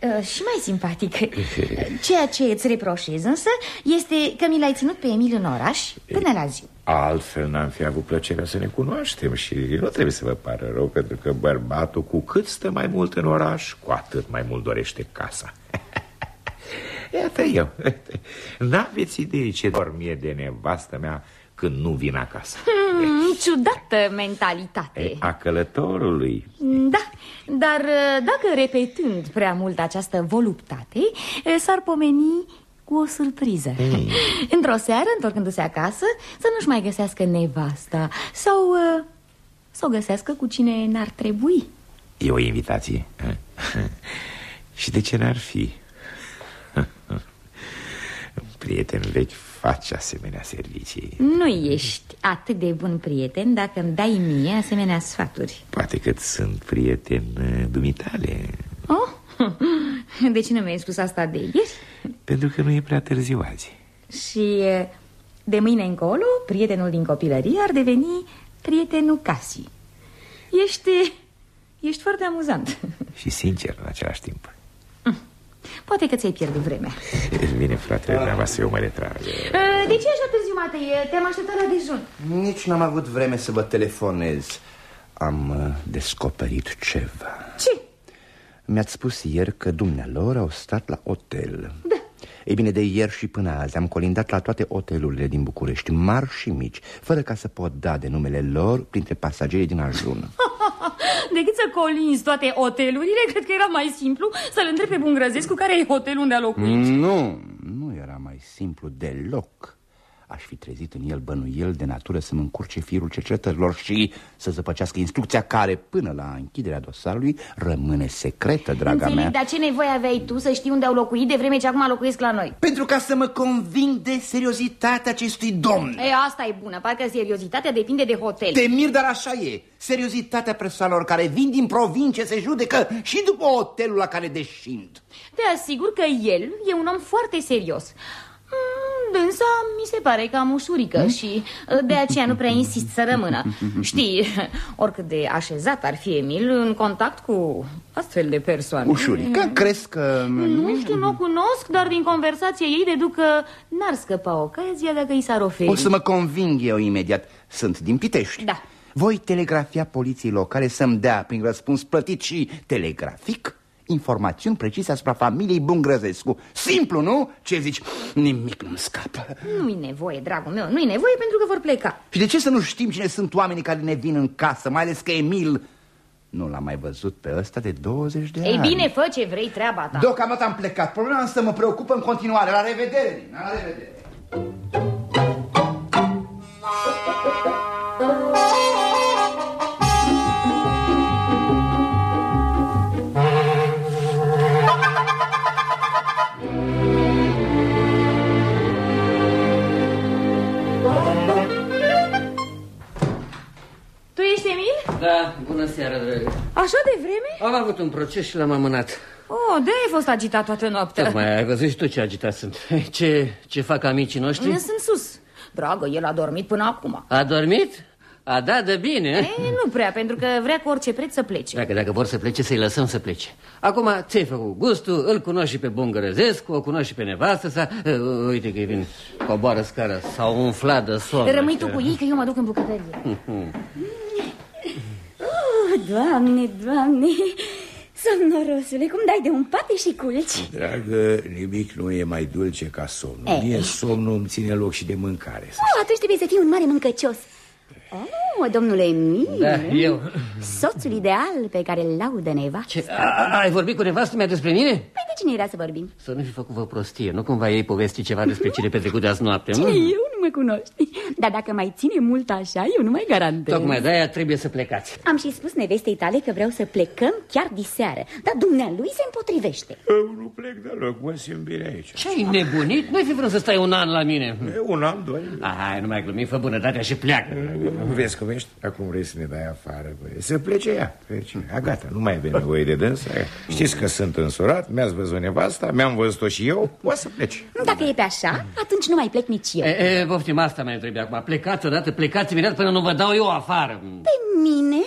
și mai simpatic. Ceea ce îți reproșez însă Este că mi l-ai ținut pe Emil în oraș Până la zi. Altfel n-am fi avut plăcerea să ne cunoaștem Și nu trebuie să vă pară rău Pentru că bărbatul cu cât stă mai mult în oraș Cu atât mai mult dorește casa. Iată eu. N-aveți idee ce dormie de nevastă mea când nu vin acasă. Hmm, Ciudată mentalitate. e, A călătorului. Da, dar dacă repetând prea mult această voluptate S-ar pomeni cu o surpriză. Mm. Într-o seară, întorcându-se acasă Să nu-și mai găsească nevasta Sau să o găsească cu cine n-ar trebui. E o invitație Și de ce n-ar fi? Prieten vechi faci asemenea servicii? Nu ești atât de bun prieten dacă îmi dai mie asemenea sfaturi. Poate că sunt prieten uh, dumitale. Oh, de ce nu mi-ai spus asta de ieri? Pentru că nu e prea târziu azi. Și uh, de mâine încolo, prietenul din copilărie ar deveni prietenul Casi. Ești, ești foarte amuzant. Și sincer în același timp Poate că ți-ai pierdut vremea. Bine, fratele dumneavoastră, eu mă retrag De ce așa târziu, Matei? Te-am așteptat la dejun. Nici n-am avut vreme să vă telefonez. Am uh, descoperit ceva. Ce? Mi-ați spus ieri că dumnealor au stat la hotel Da. Ei bine, de ieri și până azi am colindat la toate hotelurile din București, mari și mici Fără ca să pot da de numele lor printre pasagerii din ajun Decât să colinzi toate hotelurile, cred că era mai simplu să-l întrebi pe Bungrăzescu care e hotelul unde a locuit. Nu, nu era mai simplu deloc. Aș fi trezit în el bănuiel de natură să mă încurce firul cercetărilor și să zăpăcească instrucția care, până la închiderea dosarului, rămâne secretă, draga Înțeleg, mea. dar ce nevoie aveai tu să știi unde au locuit de vreme ce acum locuiesc la noi? Pentru ca să mă conving de seriozitatea acestui domn. E, asta e bună, parcă seriozitatea depinde de hotel. Te mir, dar așa e. Seriozitatea persoanelor care vin din provincie se judecă și după hotelul la care descind. Te asigur că el e un om foarte serios. Mm, Dânsa mi se pare cam ușurică hmm? și uh, de aceea nu prea insist să rămână Știi, oricât de așezat ar fi Emil în contact cu astfel de persoane Ușurică? Crezi că... Nu știu, nu o cunosc, dar din conversația ei deduc că n-ar scăpa ocazia dacă i s-ar oferi O să mă conving eu imediat. Sunt din Pitești. Da. Voi telegrafia poliției locale să-mi dea, prin răspuns plătit și telegrafic, informațiuni precise asupra familiei Bungrăzescu. Simplu, nu? Ce zici? Nimic nu-mi scapă. Nu-i nevoie, dragul meu, nu-i nevoie pentru că vor pleca Și de ce să nu știm cine sunt oamenii care ne vin în casă, mai ales că Emil nu l-am mai văzut pe ăsta de 20 de Ei ani. bine, fă ce vrei treaba ta Deocamdată am plecat. Problema însă mă preocupă în continuare. La revedere, Nina, la revedere. Seara, dragă. Așa de vreme? Am avut un proces și l-am amânat. Oh, de ai fost agitat toată noaptea Tocmai ai văzut și tu ce agitat sunt. Ce, ce fac amicii noștri? Sunt sus Dragă, el a dormit până acum A dormit? A dat de bine e, Nu prea, pentru că vrea cu orice preț să plece Dacă, dacă vor să plece, să-i lăsăm să plece Acum, ți-ai făcut gustul, îl cunoști și pe Bungărăzescu O cunoști și pe nevastă sa uh, Uite că vin, coboară scara S-au umflat de somn Rămâi tu cu ei, că eu mă duc în bucătărie oh, Doamne, doamne Somnorosule, cum dai de un pate și culci? Dragă, nimic nu e mai dulce ca somnul Ei. Mie somnul îmi ține loc și de mâncare să Oh, atunci trebuie să fii un mare mâncăcios Oh, domnule Emil Da, eu Soțul ideal pe care îl laudă nevasta ce, a, Ai vorbit cu nevastă mea despre mine? Păi de cine era să vorbim? Să nu fi făcut vă prostie Nu cumva ei povesti ceva despre cine petrecut de azi noapte Cine nu? eu nu mă cunoști. Dar dacă mai ține mult așa, eu nu mai garantez. Tocmai de-aia trebuie să plecați. Am și spus nevestei tale că vreau să plecăm chiar diseară. Dar dumnealui se împotrivește. Eu nu plec deloc, mă simt bine aici. Ce-ai nebunit? Nu-ai fi vrut să stai un an la mine. E un an, doi. Ah, Hai, nu mai glumi, fă bunătatea și pleacă. Vezi că vești? Acum vrei să ne dai afară băie. Să plece ea plece. A, gata, nu mai avem nevoie de dânsa. Știți că sunt însurat, mi-ați văzut nevasta Mi-am văzut-o și eu, o să pleci. Dacă e pe așa, atunci nu mai plec nici eu. E, e, Poftim, asta mai trebuie acum. Plecați odată, plecați imediat până nu vă dau eu afară. Pe mine?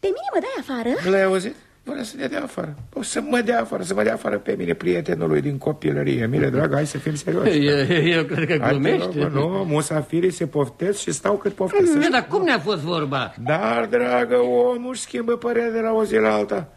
Pe mine mă dai afară? L-ai auzit? Vrea să ne dea afară. O să mă dea afară, să mă dea afară pe mine Prietenului din copilărie. Mire, dragă, hai să fim serioși. Eu, eu cred că Hai, te glumești rog, Nu, musafirii se poftesc și stau cât poftesc. Bine, Dar cum ne-a fost vorba? Dar, dragă, omul își schimbă părerea de la o zi la alta.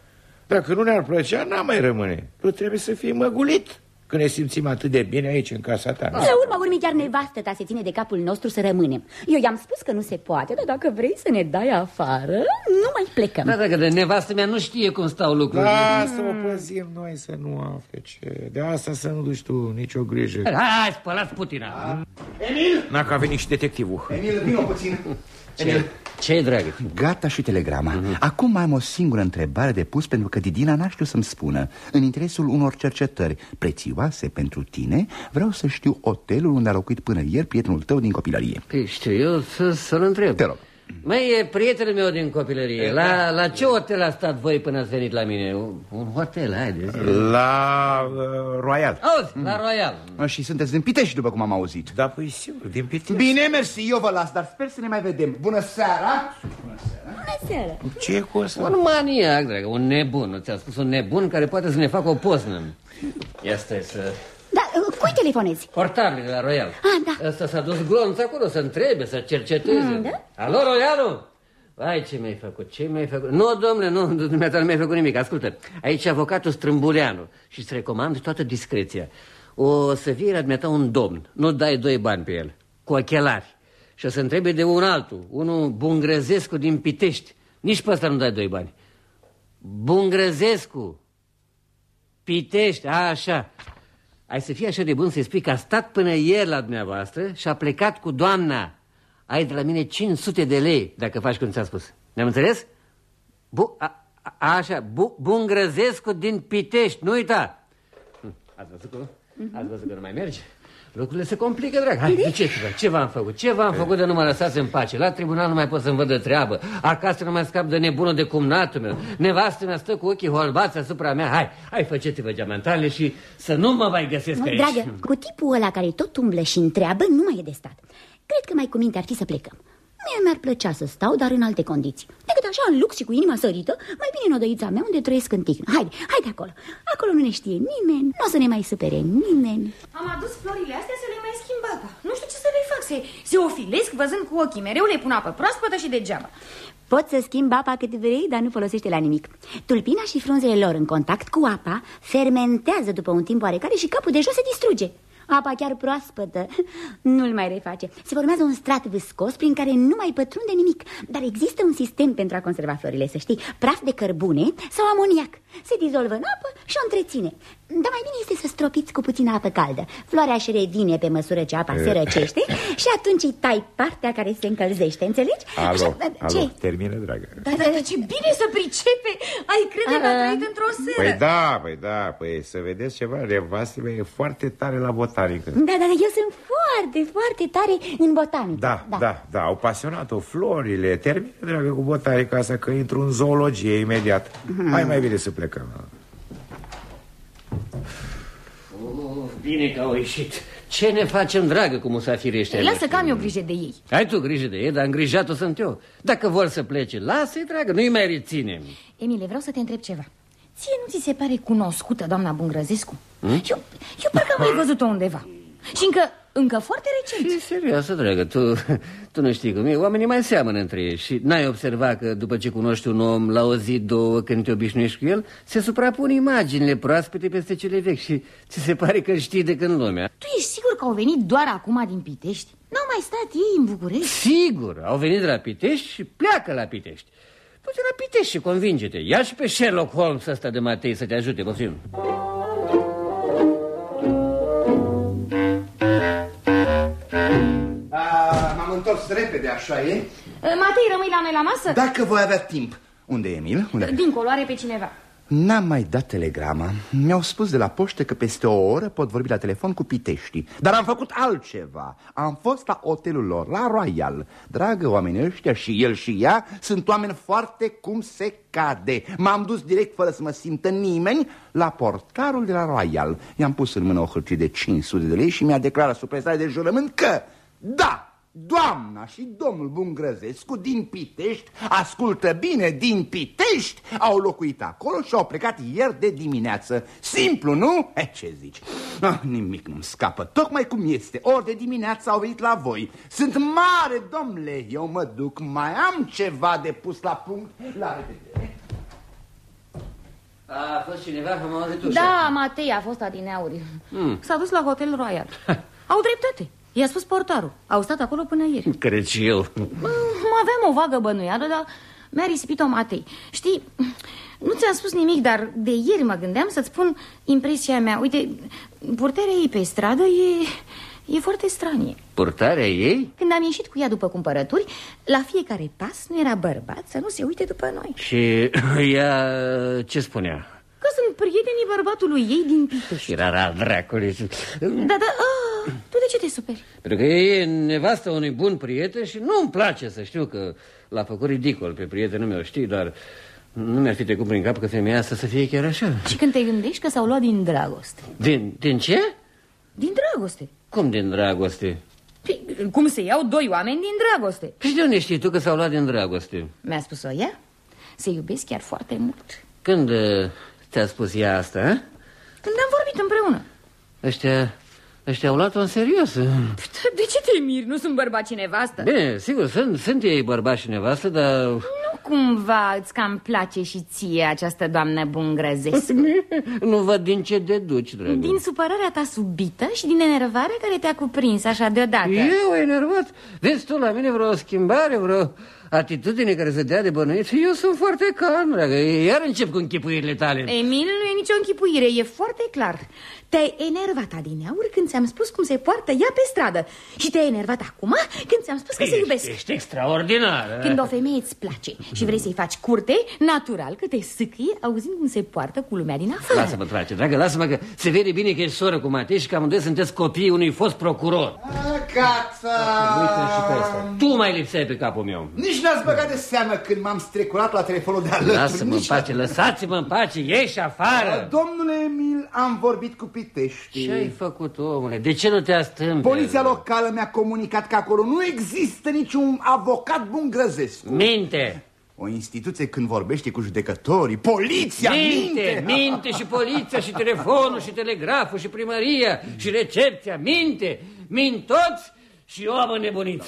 Dacă nu ne-ar plăcea, n-am mai rămâne. Tu trebuie să fii măgulit Când ne simțim atât de bine aici în casa ta La urma urmei chiar nevastă ta se ține de capul nostru să rămânem. Eu i-am spus că nu se poate, dar dacă vrei să ne dai afară, nu mai plecăm. Da, dacă de nevastă mea nu știe cum stau lucrurile. Da, să o păzim noi să nu afle ce. De asta să nu duci tu nicio grijă. Hai, hai, spălați putina. N-a că a venit și detectivul. Emil, vină puțin. Ce, ce dragă? Gata și telegrama. Acum mai am o singură întrebare de pus pentru că Didina n-a știut să-mi spună. În interesul unor cercetări prețioase pentru tine, vreau să știu hotelul unde a locuit până ieri prietenul tău din copilărie. Păi știu eu să, să-l întreb Te rog. Mai e prietenul meu din copilărie la, la ce hotel a stat voi până ați venit la mine? Un, un hotel, haide zi. La uh, Royal Auzi, la Royal Și sunteți din Pitești, după cum am auzit. Da, păi sigur, din Pitești Bine, mersi, eu vă las, dar sper să ne mai vedem. Bună seara! Bună seara Ce e cu asta? Un maniac, dragă, un nebun Nu ți-a spus un nebun care poate să ne facă o poznă Ia stai să... Da, cui telefonezi? Portabil de la Royal. Ah, da. Ăsta s-a dus glonț acolo să întrebe, să cerceteze. Mm, da? Alo, Royalu? Vai, ce mi-ai făcut, ce mi-ai făcut? Nu, domnule, nu, dumneata nu mi-ai făcut nimic. Ascultă, aici e avocatul Strâmbuleanu Și îți recomand toată discreția. O să fie la dumneata un domn. Nu dai doi bani pe el Cu ochelari. Și o să întrebe de un altul Unul Bungrăzescu din Pitești. Nici pe ăsta nu dai doi bani. Bungrăzescu. Pitești, a, așa Ai să fii așa de bun să-i spui că a stat până ieri la dumneavoastră Și a plecat cu doamna Ai de la mine 500 de lei Dacă faci cum ți-am spus Ne-am înțeles? Bu a, a, așa, bu Bungrăzescu din Pitești Nu uita Hm, Ați văzut că, ați văzut că nu mai merge? Lucrurile se complică, drag. Hai, duceți-vă. Ce v-am făcut? Ce v-am făcut de nu mă lăsați în pace? La tribunal nu mai pot să-mi văd de treabă. Acasă nu mai scap de nebunul de cumnatul meu. Nevastă mea stă cu ochii holbați asupra mea. Hai, hai, faceți-vă geamantale și să nu mă mai găsesc aici. Dragă, cu tipul ăla care tot umblă și întreabă, nu mai e de stat Cred că mai cu minte ar fi să plecăm Mie mi-ar plăcea să stau, dar în alte condiții. Decât așa, în lux și cu inima sărită Mai bine în odăița mea unde trăiesc în tihnă. Haide, haide acolo. Acolo nu ne știe nimeni, nu o să ne mai supere nimeni. Am adus florile astea să le mai schimb apa. Nu știu ce să le fac, se, se ofilesc văzând cu ochii Mereu le pun apă proaspătă și degeaba. Poți să schimbi apa cât vrei, dar nu folosește la nimic. Tulpina și frunzele lor în contact cu apa Fermentează după un timp oarecare și capul de jos se distruge Apa chiar proaspătă. Nu-l mai reface. Se formează un strat viscos prin care nu mai pătrunde nimic. Dar există un sistem pentru a conserva florile, să știi. Praf de cărbune sau amoniac. Se dizolvă în apă și o întreține Dar mai bine este să stropiți cu puțină apă caldă. Floarea își revine pe măsură ce apa se răcește Și atunci îi tai partea care se încălzește, înțelegi? Alo, Așa, alo, ce? termină, dragă. Dar, dar, dar ce bine să pricepe! Ai crede că a trăit într-o seară Păi da, păi da, păi să vedeți ceva Nevastă mea e foarte tare la botanică. Da, da, da, eu sunt foarte, foarte tare în botanică. Da, da, da, da au pasionat-o florile. Termină, dragă, cu botanica asta Că intru în zoologie imediat. Hai mai bine să plecăm Oh, bine că au ieșit. Ce ne facem, dragă, cu musafirii ăștia? Lasă că am eu grijă de ei Ai tu grijă de ei, dar îngrijatul sunt eu. Dacă vor să plece, lasă-i, dragă, nu-i mai reținem. Emile, vreau să te întreb ceva Ție nu ți se pare cunoscută doamna Bungrăzescu? Hmm? Eu, eu parcă am mai văzut-o undeva Și încă, încă foarte recent E serioasă, dragă, tu, tu nu știi cum e. Oamenii mai seamănă între ei și n-ai observat că după ce cunoști un om la o zi, două, când te obișnuiești cu el, se suprapun imaginile proaspete peste cele vechi și ți se pare că știi de când lumea. Tu ești sigur că au venit doar acum din Pitești? N-au mai stat ei în București? Sigur, au venit de la Pitești și pleacă la Pitești. Du-te la Pitești și convinge-te. Ia și pe Sherlock Holmes ăsta de Matei să te ajute, poftim. M-am întors repede, așa e? Matei, rămâi la noi la masă? Dacă voi avea timp Unde e Emil? Unde? Dincolo, are pe cineva N-am mai dat telegrama. Mi-au spus de la poștă că peste o oră pot vorbi la telefon cu Pitești Dar am făcut altceva. Am fost la hotelul lor, la Royal. Dragă oameni ăștia și el și ea Sunt oameni foarte cum se cade. M-am dus direct fără să mă simtă nimeni La portarul de la Royal. I-am pus în mână o hârtie de 500 de lei Și mi-a declarat sub prestare de jurământ că Da, Doamna și domnul Bungrăzescu din Pitești, ascultă bine, din Pitești, au locuit acolo și au plecat ieri de dimineață. Simplu, nu? E, ce zici? Ah, nimic nu-mi scapă, tocmai cum este. Ori de dimineață au venit la voi. Sunt mare, domnule, eu mă duc, mai am ceva de pus la punct. La revedere. A fost cineva că m-a auzit Da, Matei a fost adineauri Hmm. S-a dus la Hotel Royal Au dreptate I-a spus portarul Au stat acolo până ieri Cred și eu. Bă, Aveam o vagă bănuială, dar mi-a risipit-o Matei Știi, nu ți-am spus nimic, dar de ieri mă gândeam să-ți spun impresia mea Uite, purtarea ei pe stradă e, e foarte stranie Purtarea ei? Când am ieșit cu ea după cumpărături, la fiecare pas nu era bărbat să nu se uite după noi Și ea ce spunea? Că sunt prietenii bărbatului ei din Pitești Era rar dracului. Da, da, a, tu de ce te superi? Pentru că e nevasta unui bun prieten și nu-mi place să știu că l-a făcut ridicol pe prietenul meu, știi, dar nu mi-ar fi trecut prin cap că femeia asta să fie chiar așa. Și când te gândești că s-au luat din dragoste Din, din ce? Din dragoste Cum din dragoste? Păi, Cum se iau doi oameni din dragoste? Și de unde știi tu că s-au luat din dragoste? Mi-a spus-o ea Se iubesc chiar foarte mult Când uh, ți-a spus ea asta, a? Când am vorbit împreună Ăștia, ăștia au luat-o în serios. De ce te miri? Nu sunt bărbați și nevastă? Bine, sigur, sunt, sunt ei bărbați și nevastă, dar... Nu cumva îți cam place și ție această doamnă Bungrăzescu Nu văd din ce deduci, dragă. Din supărarea ta subită și din enervarea care te-a cuprins așa deodată Eu enervat? Vezi tu la mine vreo schimbare, vreo atitudine care să dea de bănuit? Eu sunt foarte calm, dragă. Iar încep cu închipuirile tale. Emil, nu e nicio închipuire, e foarte clar Te-ai enervat adineauri când ți-am spus cum se poartă ea pe stradă Și te-ai enervat acum când ți-am spus că se iubesc Ești, ești extraordinar. Când o femeie îți place și vrei să-i faci curte, natural că te sâcâie auzind cum se poartă cu lumea din afară Lasă-mă, trage, dragă, lasă-mă că se vede bine că ești soră cu Matei și că amândoi sunteți copiii unui fost procuror. Cața! Uite și pe asta. Tu mai lipseai pe capul meu. Nici n-ați băgat de seamă când m-am strecurat la telefonul de alături. Lasă-mă în Nici pace, lăsați-mă în pace, ieși afară. Domnule Emil, am vorbit cu Pitești. Ce ai făcut, omule? De ce nu te-a stâmpit? Poliția locală mi-a comunicat că acolo nu există niciun avocat bun grăzescu. Minte! O instituție când vorbește cu judecătorii, poliția Minte, minte și poliția și telefonul și telegraful și primăria și recepția, minte, mint toți și eu am înnebunit.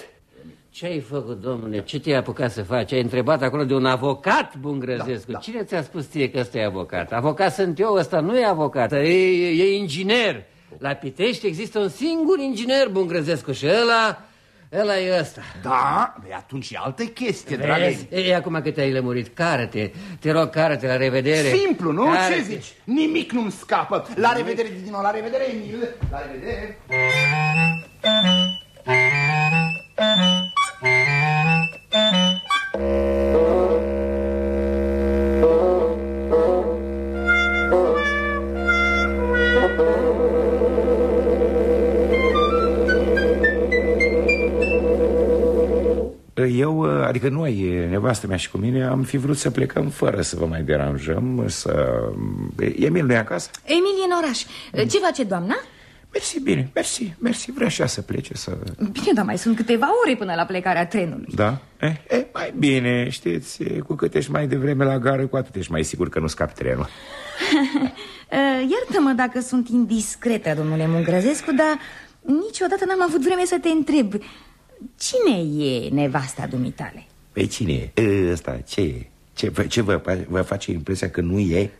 Ce ai făcut, domnule? Ce te-ai apucat să faci? Ai întrebat acolo de un avocat, Bungrăzescu. Da, da. Cine ți-a spus ție că ăsta e avocat? Avocat sunt eu, ăsta nu e avocat, e, e, e inginer. La Pitești există un singur inginer, Bungrăzescu, și ăla Ăla e ăsta. Da, e atunci e altă chestie, dragă. Vezi? E, acum că te-ai lămurit, cară-te. Te rog, cară-te, la revedere. Simplu, nu? Cară-te. Ce zici? Nimic nu-mi scapă. La revedere, Didino, la revedere, Emil. La revedere. Eu, adică noi, nevastă mea și cu mine Am fi vrut să plecăm fără să vă mai deranjăm Să... Emil nu e acasă? Emil e în oraș. Ce face doamna? Mersi, bine, mersi, mersi Vrea și ea să plece să... Bine, dar mai sunt câteva ore până la plecarea trenului. Da? Eh, eh, mai bine, știți Cu cât ești mai devreme la gară Cu atât ești mai sigur că nu scapi trenul Uh, Iartă-mă dacă sunt indiscretă, domnule Mungrăzescu, dar niciodată n-am avut vreme să te întreb. Cine e nevasta dumitale? Păi cine e? E, Ăsta, ce e? Ce, vă- ce vă, vă face impresia că nu e?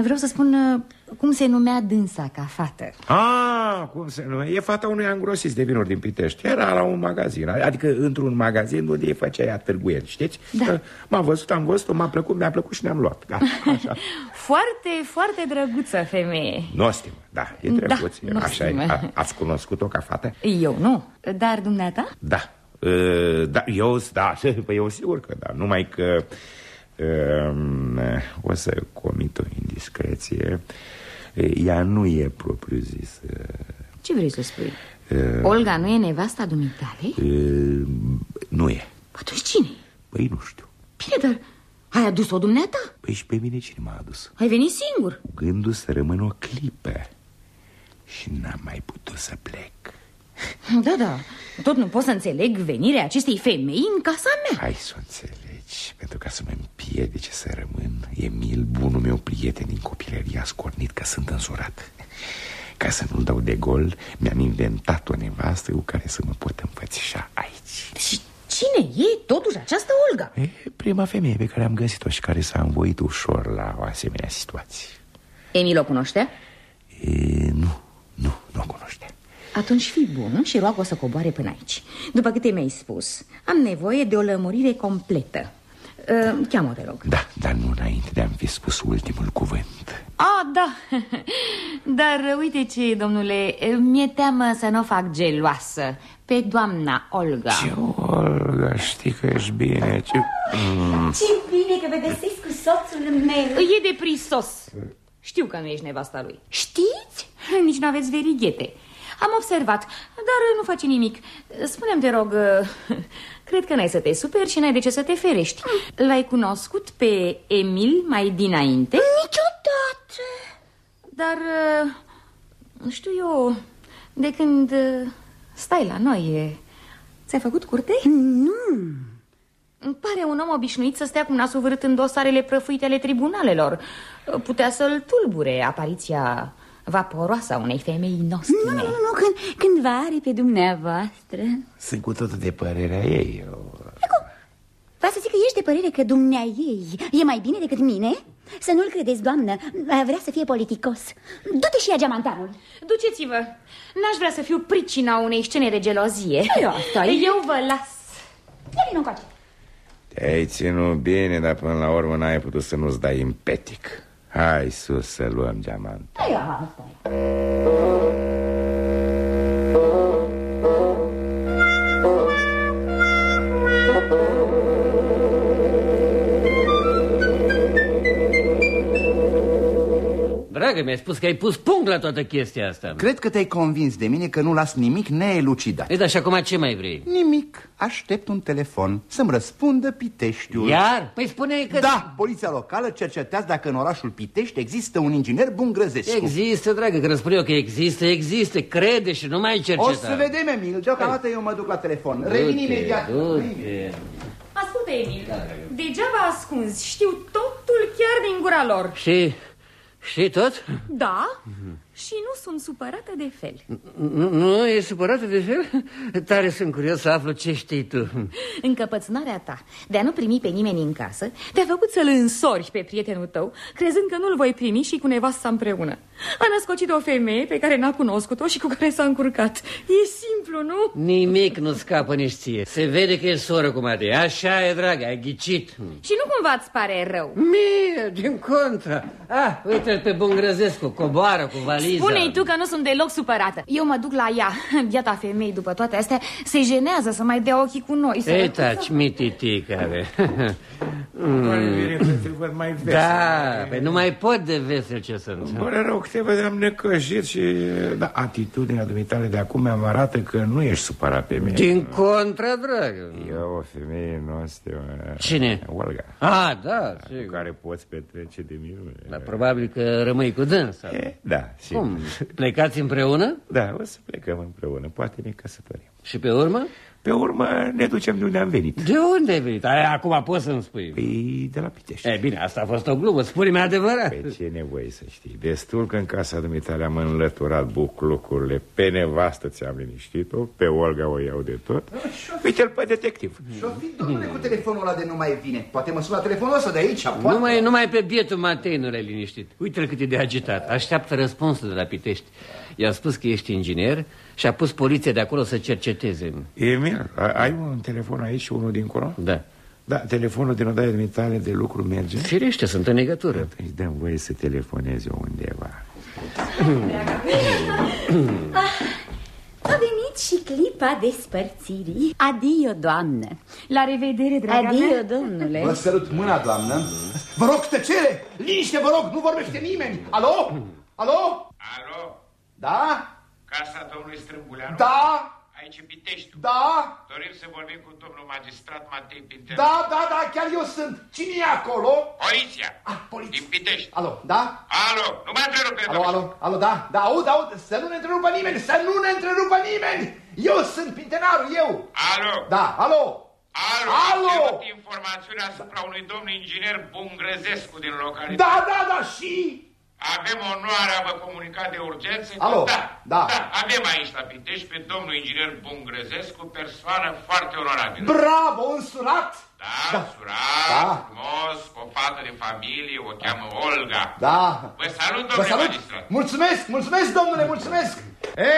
Vreau să spun uh, cum se numea dânsa ca fată. Ah, cum se numește? E fata unui angrosist de vinuri din Pitești Era la un magazin, adică într-un magazin unde îi făcea ea târguieri, știți? Da. M-am văzut, am văzut m-a plăcut, mi-a plăcut și ne-am luat Gata, așa Foarte, foarte drăguță femeie. Nostimă, da, e Da, drăguț e, Așa e, nostimă. A, ați cunoscut-o ca fată? Eu nu, dar dumneata? Da, uh, da, eu, da, păi eu sigur că da Numai că uh, o să comit o indiscreție Ea nu e propriu zis Ce vrei să spui? uh, Olga nu e nevasta dumitale? uh, Nu e Atunci cine? Păi nu știu Bine, dar ai adus-o dumneata? Păi și pe mine cine m-a adus? Ai venit singur? Gândul să rămân o clipă Și n-am mai putut să plec Da, da, tot nu pot să înțeleg venirea acestei femei în casa mea Hai să o înțelegi Pentru ca să mă împiedice să rămân Emil, bunul meu prieten din copilărie A scornit că sunt însurat. Ca să nu-l dau de gol Mi-am inventat o nevastă Cu care să mă pot înfățișa aici. Și cine e totuși această Olga? e prima femeie pe care am găsit-o Și care s-a învoit ușor la o asemenea situație. Emil o cunoște? e, Nu, nu, nu o cunoște. Atunci fii bun și roagă să coboare până aici. După câte mi-ai spus Am nevoie de o lămurire completă uh, Cheamă, te rog. Da, dar nu înainte de a-mi fi spus ultimul cuvânt. Ah, da. Dar uite ce, domnule Mi-e teamă să nu o fac geloasă Pe doamna Olga. Ce, Olga, știi că ești bine ce... mm. Ce bine că vă găsesc cu soțul meu. E de prisos. Știu că nu ești nevasta lui. Știți? Nici nu aveți verighete. Am observat, dar nu face nimic. Spune-mi, te rog, cred că n-ai să te superi și n-ai de ce să te ferești L-ai cunoscut pe Emil mai dinainte? Niciodată Dar, uh, știu eu, de când uh, stai la noi, e- ți-ai făcut curte? Nu Îmi pare un om obișnuit să stea cu nasul vârât în dosarele prăfuite ale tribunalelor Putea să-l tulbure apariția vaporoasă a unei femei Nu, nostime nu, nu, nu, când, când vă are pe dumneavoastră. Sunt cu totul de părerea ei eu... Vreau să zic că ești de părere că dumnea ei e mai bine decât mine? Să nu-l credeți, doamnă, vrea să fie politicos. Du-te și ia geamantanul. Duceți-vă, n-aș vrea să fiu pricina unei scene de gelozie. Eu asta? E. Eu vă las. Ia vină încoace. Te-ai ținut bine, dar până la urmă n-ai putut să nu-ți dai impetic Hai sus să luăm geamant Ia asta e. Dragă, mi-ai spus că ai pus punct la toată chestia asta. Cred că te-ai convins de mine că nu las nimic neelucidat. Ei, dar și acum ce mai vrei? Nimic, aștept un telefon Să-mi răspundă Piteștiul. Iar? Păi spune că... Da, poliția locală cercetează dacă în orașul Pitești există un inginer Bungrăzescu Există, dragă, că răspune eu că există, există, crede și nu mai cerceta. O să vedem, Emil, deocamdată eu mă duc la telefon. Revin imediat. Du-te. Ascultă, Emil, degeaba ascunzi, știu totul chiar din gura lor. Și... și tot? Da? Și nu sunt supărată de fel. Nu, nu e supărată de fel? Tare sunt curios să aflu ce știi tu. Încăpățânarea ta de a nu primi pe nimeni în casă Te-a făcut să-l însori pe prietenul tău Crezând că nu-l voi primi și cu nevasta împreună. A născocit o femeie pe care n-a cunoscut-o și cu care s-a încurcat. E simplu, nu? Nimic nu scapă nici ție. Se vede că e soră cu Matei. Așa e, dragă, ai ghicit. Și nu cumva îți pare rău? Mie, din contra Ah, uite pe Bungrăzescu, coboară cu valiza Spune-i tu că nu sunt deloc supărată. Eu mă duc la ea. Biata femei după toate astea. Se jenează să mai dea ochii cu noi Ei, taci, mititi care Mai te văd mai vesel. Da, pe nu mai pot de vesel ce sunt. Îmi pare rău că te vedeam necăjit și... Da, atitudinea dumitale de acum mi arată că nu ești supărat pe mine. Din contra, dragă. Eu, o femeie noastră Cine? Olga. Ah, da, Cu sigur. care poți petrece de minune. Dar probabil că rămâi cu dânsa. E, Da, sigur Cum? Plecați împreună? Da, o să plecăm împreună, poate ne căsătorim Și pe urmă? Pe urmă ne ducem de unde am venit. De unde ai venit? Aia, acum poți să-mi spui. Păi de la Pitești. E bine, asta a fost o glumă, spune-mi adevărat. Pe ce nevoie să știi. Destul că în casa dumitale am înlăturat buclucurile. Pe nevastă ți-am liniștit-o Pe Olga o iau de tot. Uite-l pe detectiv. Și-o fi, domnule, cu telefonul ăla de nu mai vine. Poate mă suna telefonul ăsta de aici poate... Numai, numai pe bietul Matei nu l-ai liniștit. Uite-l cât e de agitat. Așteaptă răspunsul de la Pitești. I-a spus că ești inginer și a pus poliția de acolo să cerceteze Emil, a- ai un telefon aici și unul dincolo? Da Da, telefonul din odaia dumitale de lucru merge? Firește, sunt în legătură Îți dăm voie să telefonezi eu undeva A venit și clipa despărțirii Adio, doamnă La revedere, draga Adio, mea domnule Vă sărut mâna, doamnă Vă rog, tăcere! Liniște, vă rog, nu vorbește nimeni Alo? Alo? Alo, Da? Casa domnului Strâmbuleanu? Da? Aici în Pitești. Da? Dorim să vorbim cu domnul magistrat Matei Pintel. Da, da, da, chiar eu sunt Cine e acolo? Poliția. Ah, poliția. Din Pitești. Alo, da? Alo, nu mă întrerupe, Alo, alo, alo, da, da, aud, aud, să nu ne întrerupă nimeni, să nu ne întrerupă nimeni! Eu sunt pintenarul, eu! Alo, Da, alo! alo, Alo! Am avut informațiune asupra unui domn inginer Bungrezescu din localitate. Da, da, da, și... Avem onoarea vă comunica de urgență. că Alo, Da, da. da, avem aici la Pitești pe domnul inginer Bungrezescu, persoană foarte onorabilă. Bravo, însurat! Da, Da. surat, Da. frumos, cu o fată de familie, o cheamă Olga. Da. Vă salut, Vă domnule salut! magistrat. Mulțumesc, mulțumesc, domnule, mulțumesc! E,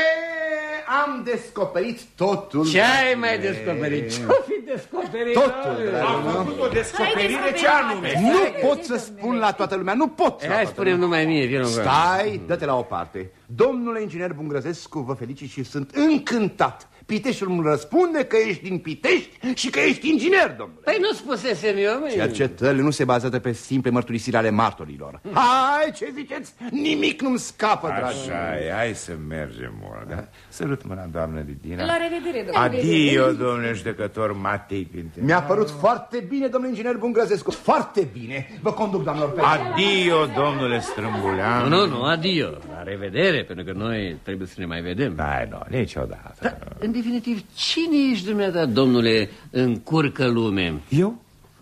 am descoperit totul. Ce ai mai descoperit? Ce-o fi descoperit? Totul, Doamne? dragul meu. o descoperire ce anume? Nu pot să spun la toată lumea, nu pot. Eh, la Hai, toată spune numai mie, vină încoace. Stai, dă-te la o parte. Domnule inginer Bungrăzescu, vă felicit și sunt încântat. Piteștiul îmi răspunde că ești din Pitești și că ești inginer, domnule. Păi nu spusesem eu, măi. Cercetările nu se bazează pe simple mărturisiri ale martorilor. Hai, ce ziceți? Nimic nu-mi scapă, dragi. Așa e, hai să mergem, Olga Sărut mâna, doamnă Didina La revedere, domnule Adio, domnule judecător Matei Pinten Mi-a părut foarte bine, domnule inginer Bungrăzescu, foarte bine. Vă conduc, doamnelor, pe Adio, domnule Strâmbuleanu Nu, nu, nu, adio. La revedere, pentru că noi trebuie să ne mai vedem. Da, nu, niciodată Dar, în definitiv, cine ești dumneata, domnule, încurcă lume? Eu?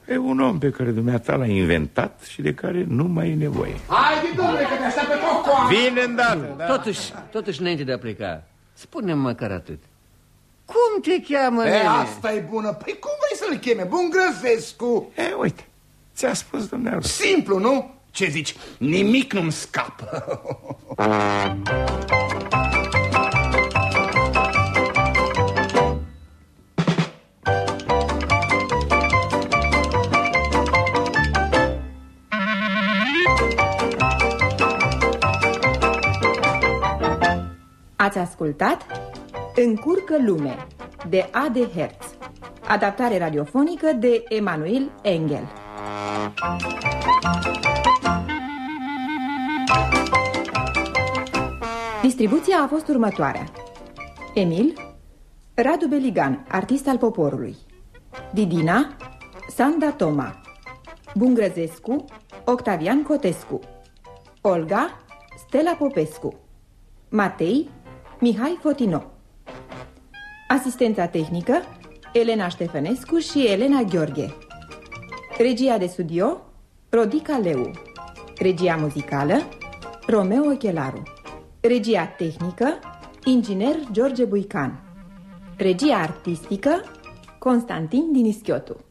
E un om pe care dumneata l-a inventat și de care nu mai e nevoie Haide, domnule, că te așteaptă cocoa. Vine îndată, da? Totuși, totuși, înainte de a pleca, spune-mi măcar atât. Cum te cheamă, E, nene? asta e bună. Păi cum vrei să-l cheme? Bungrăzescu. E, uite, ți-a spus dumneavoastră Simplu, nu? Ce zici? Nimic nu-mi scapă. Ați ascultat Încurcă lume de A.D. Hertz. Adaptare radiofonică de Emanuel Engel. Distribuția a fost următoarea. Emil Radu Beligan, artist al poporului. Didina Sanda Toma. Bungrăzescu Octavian Cotescu. Olga Stella Popescu. Matei Mihai Fotino. Asistența tehnică Elena Ștefănescu și Elena Gheorghe. Regia de studio Rodica Leu. Regia muzicală Romeo Ochelaru. Regia tehnică, inginer George Buican. Regia artistică, Constantin Dinischiotu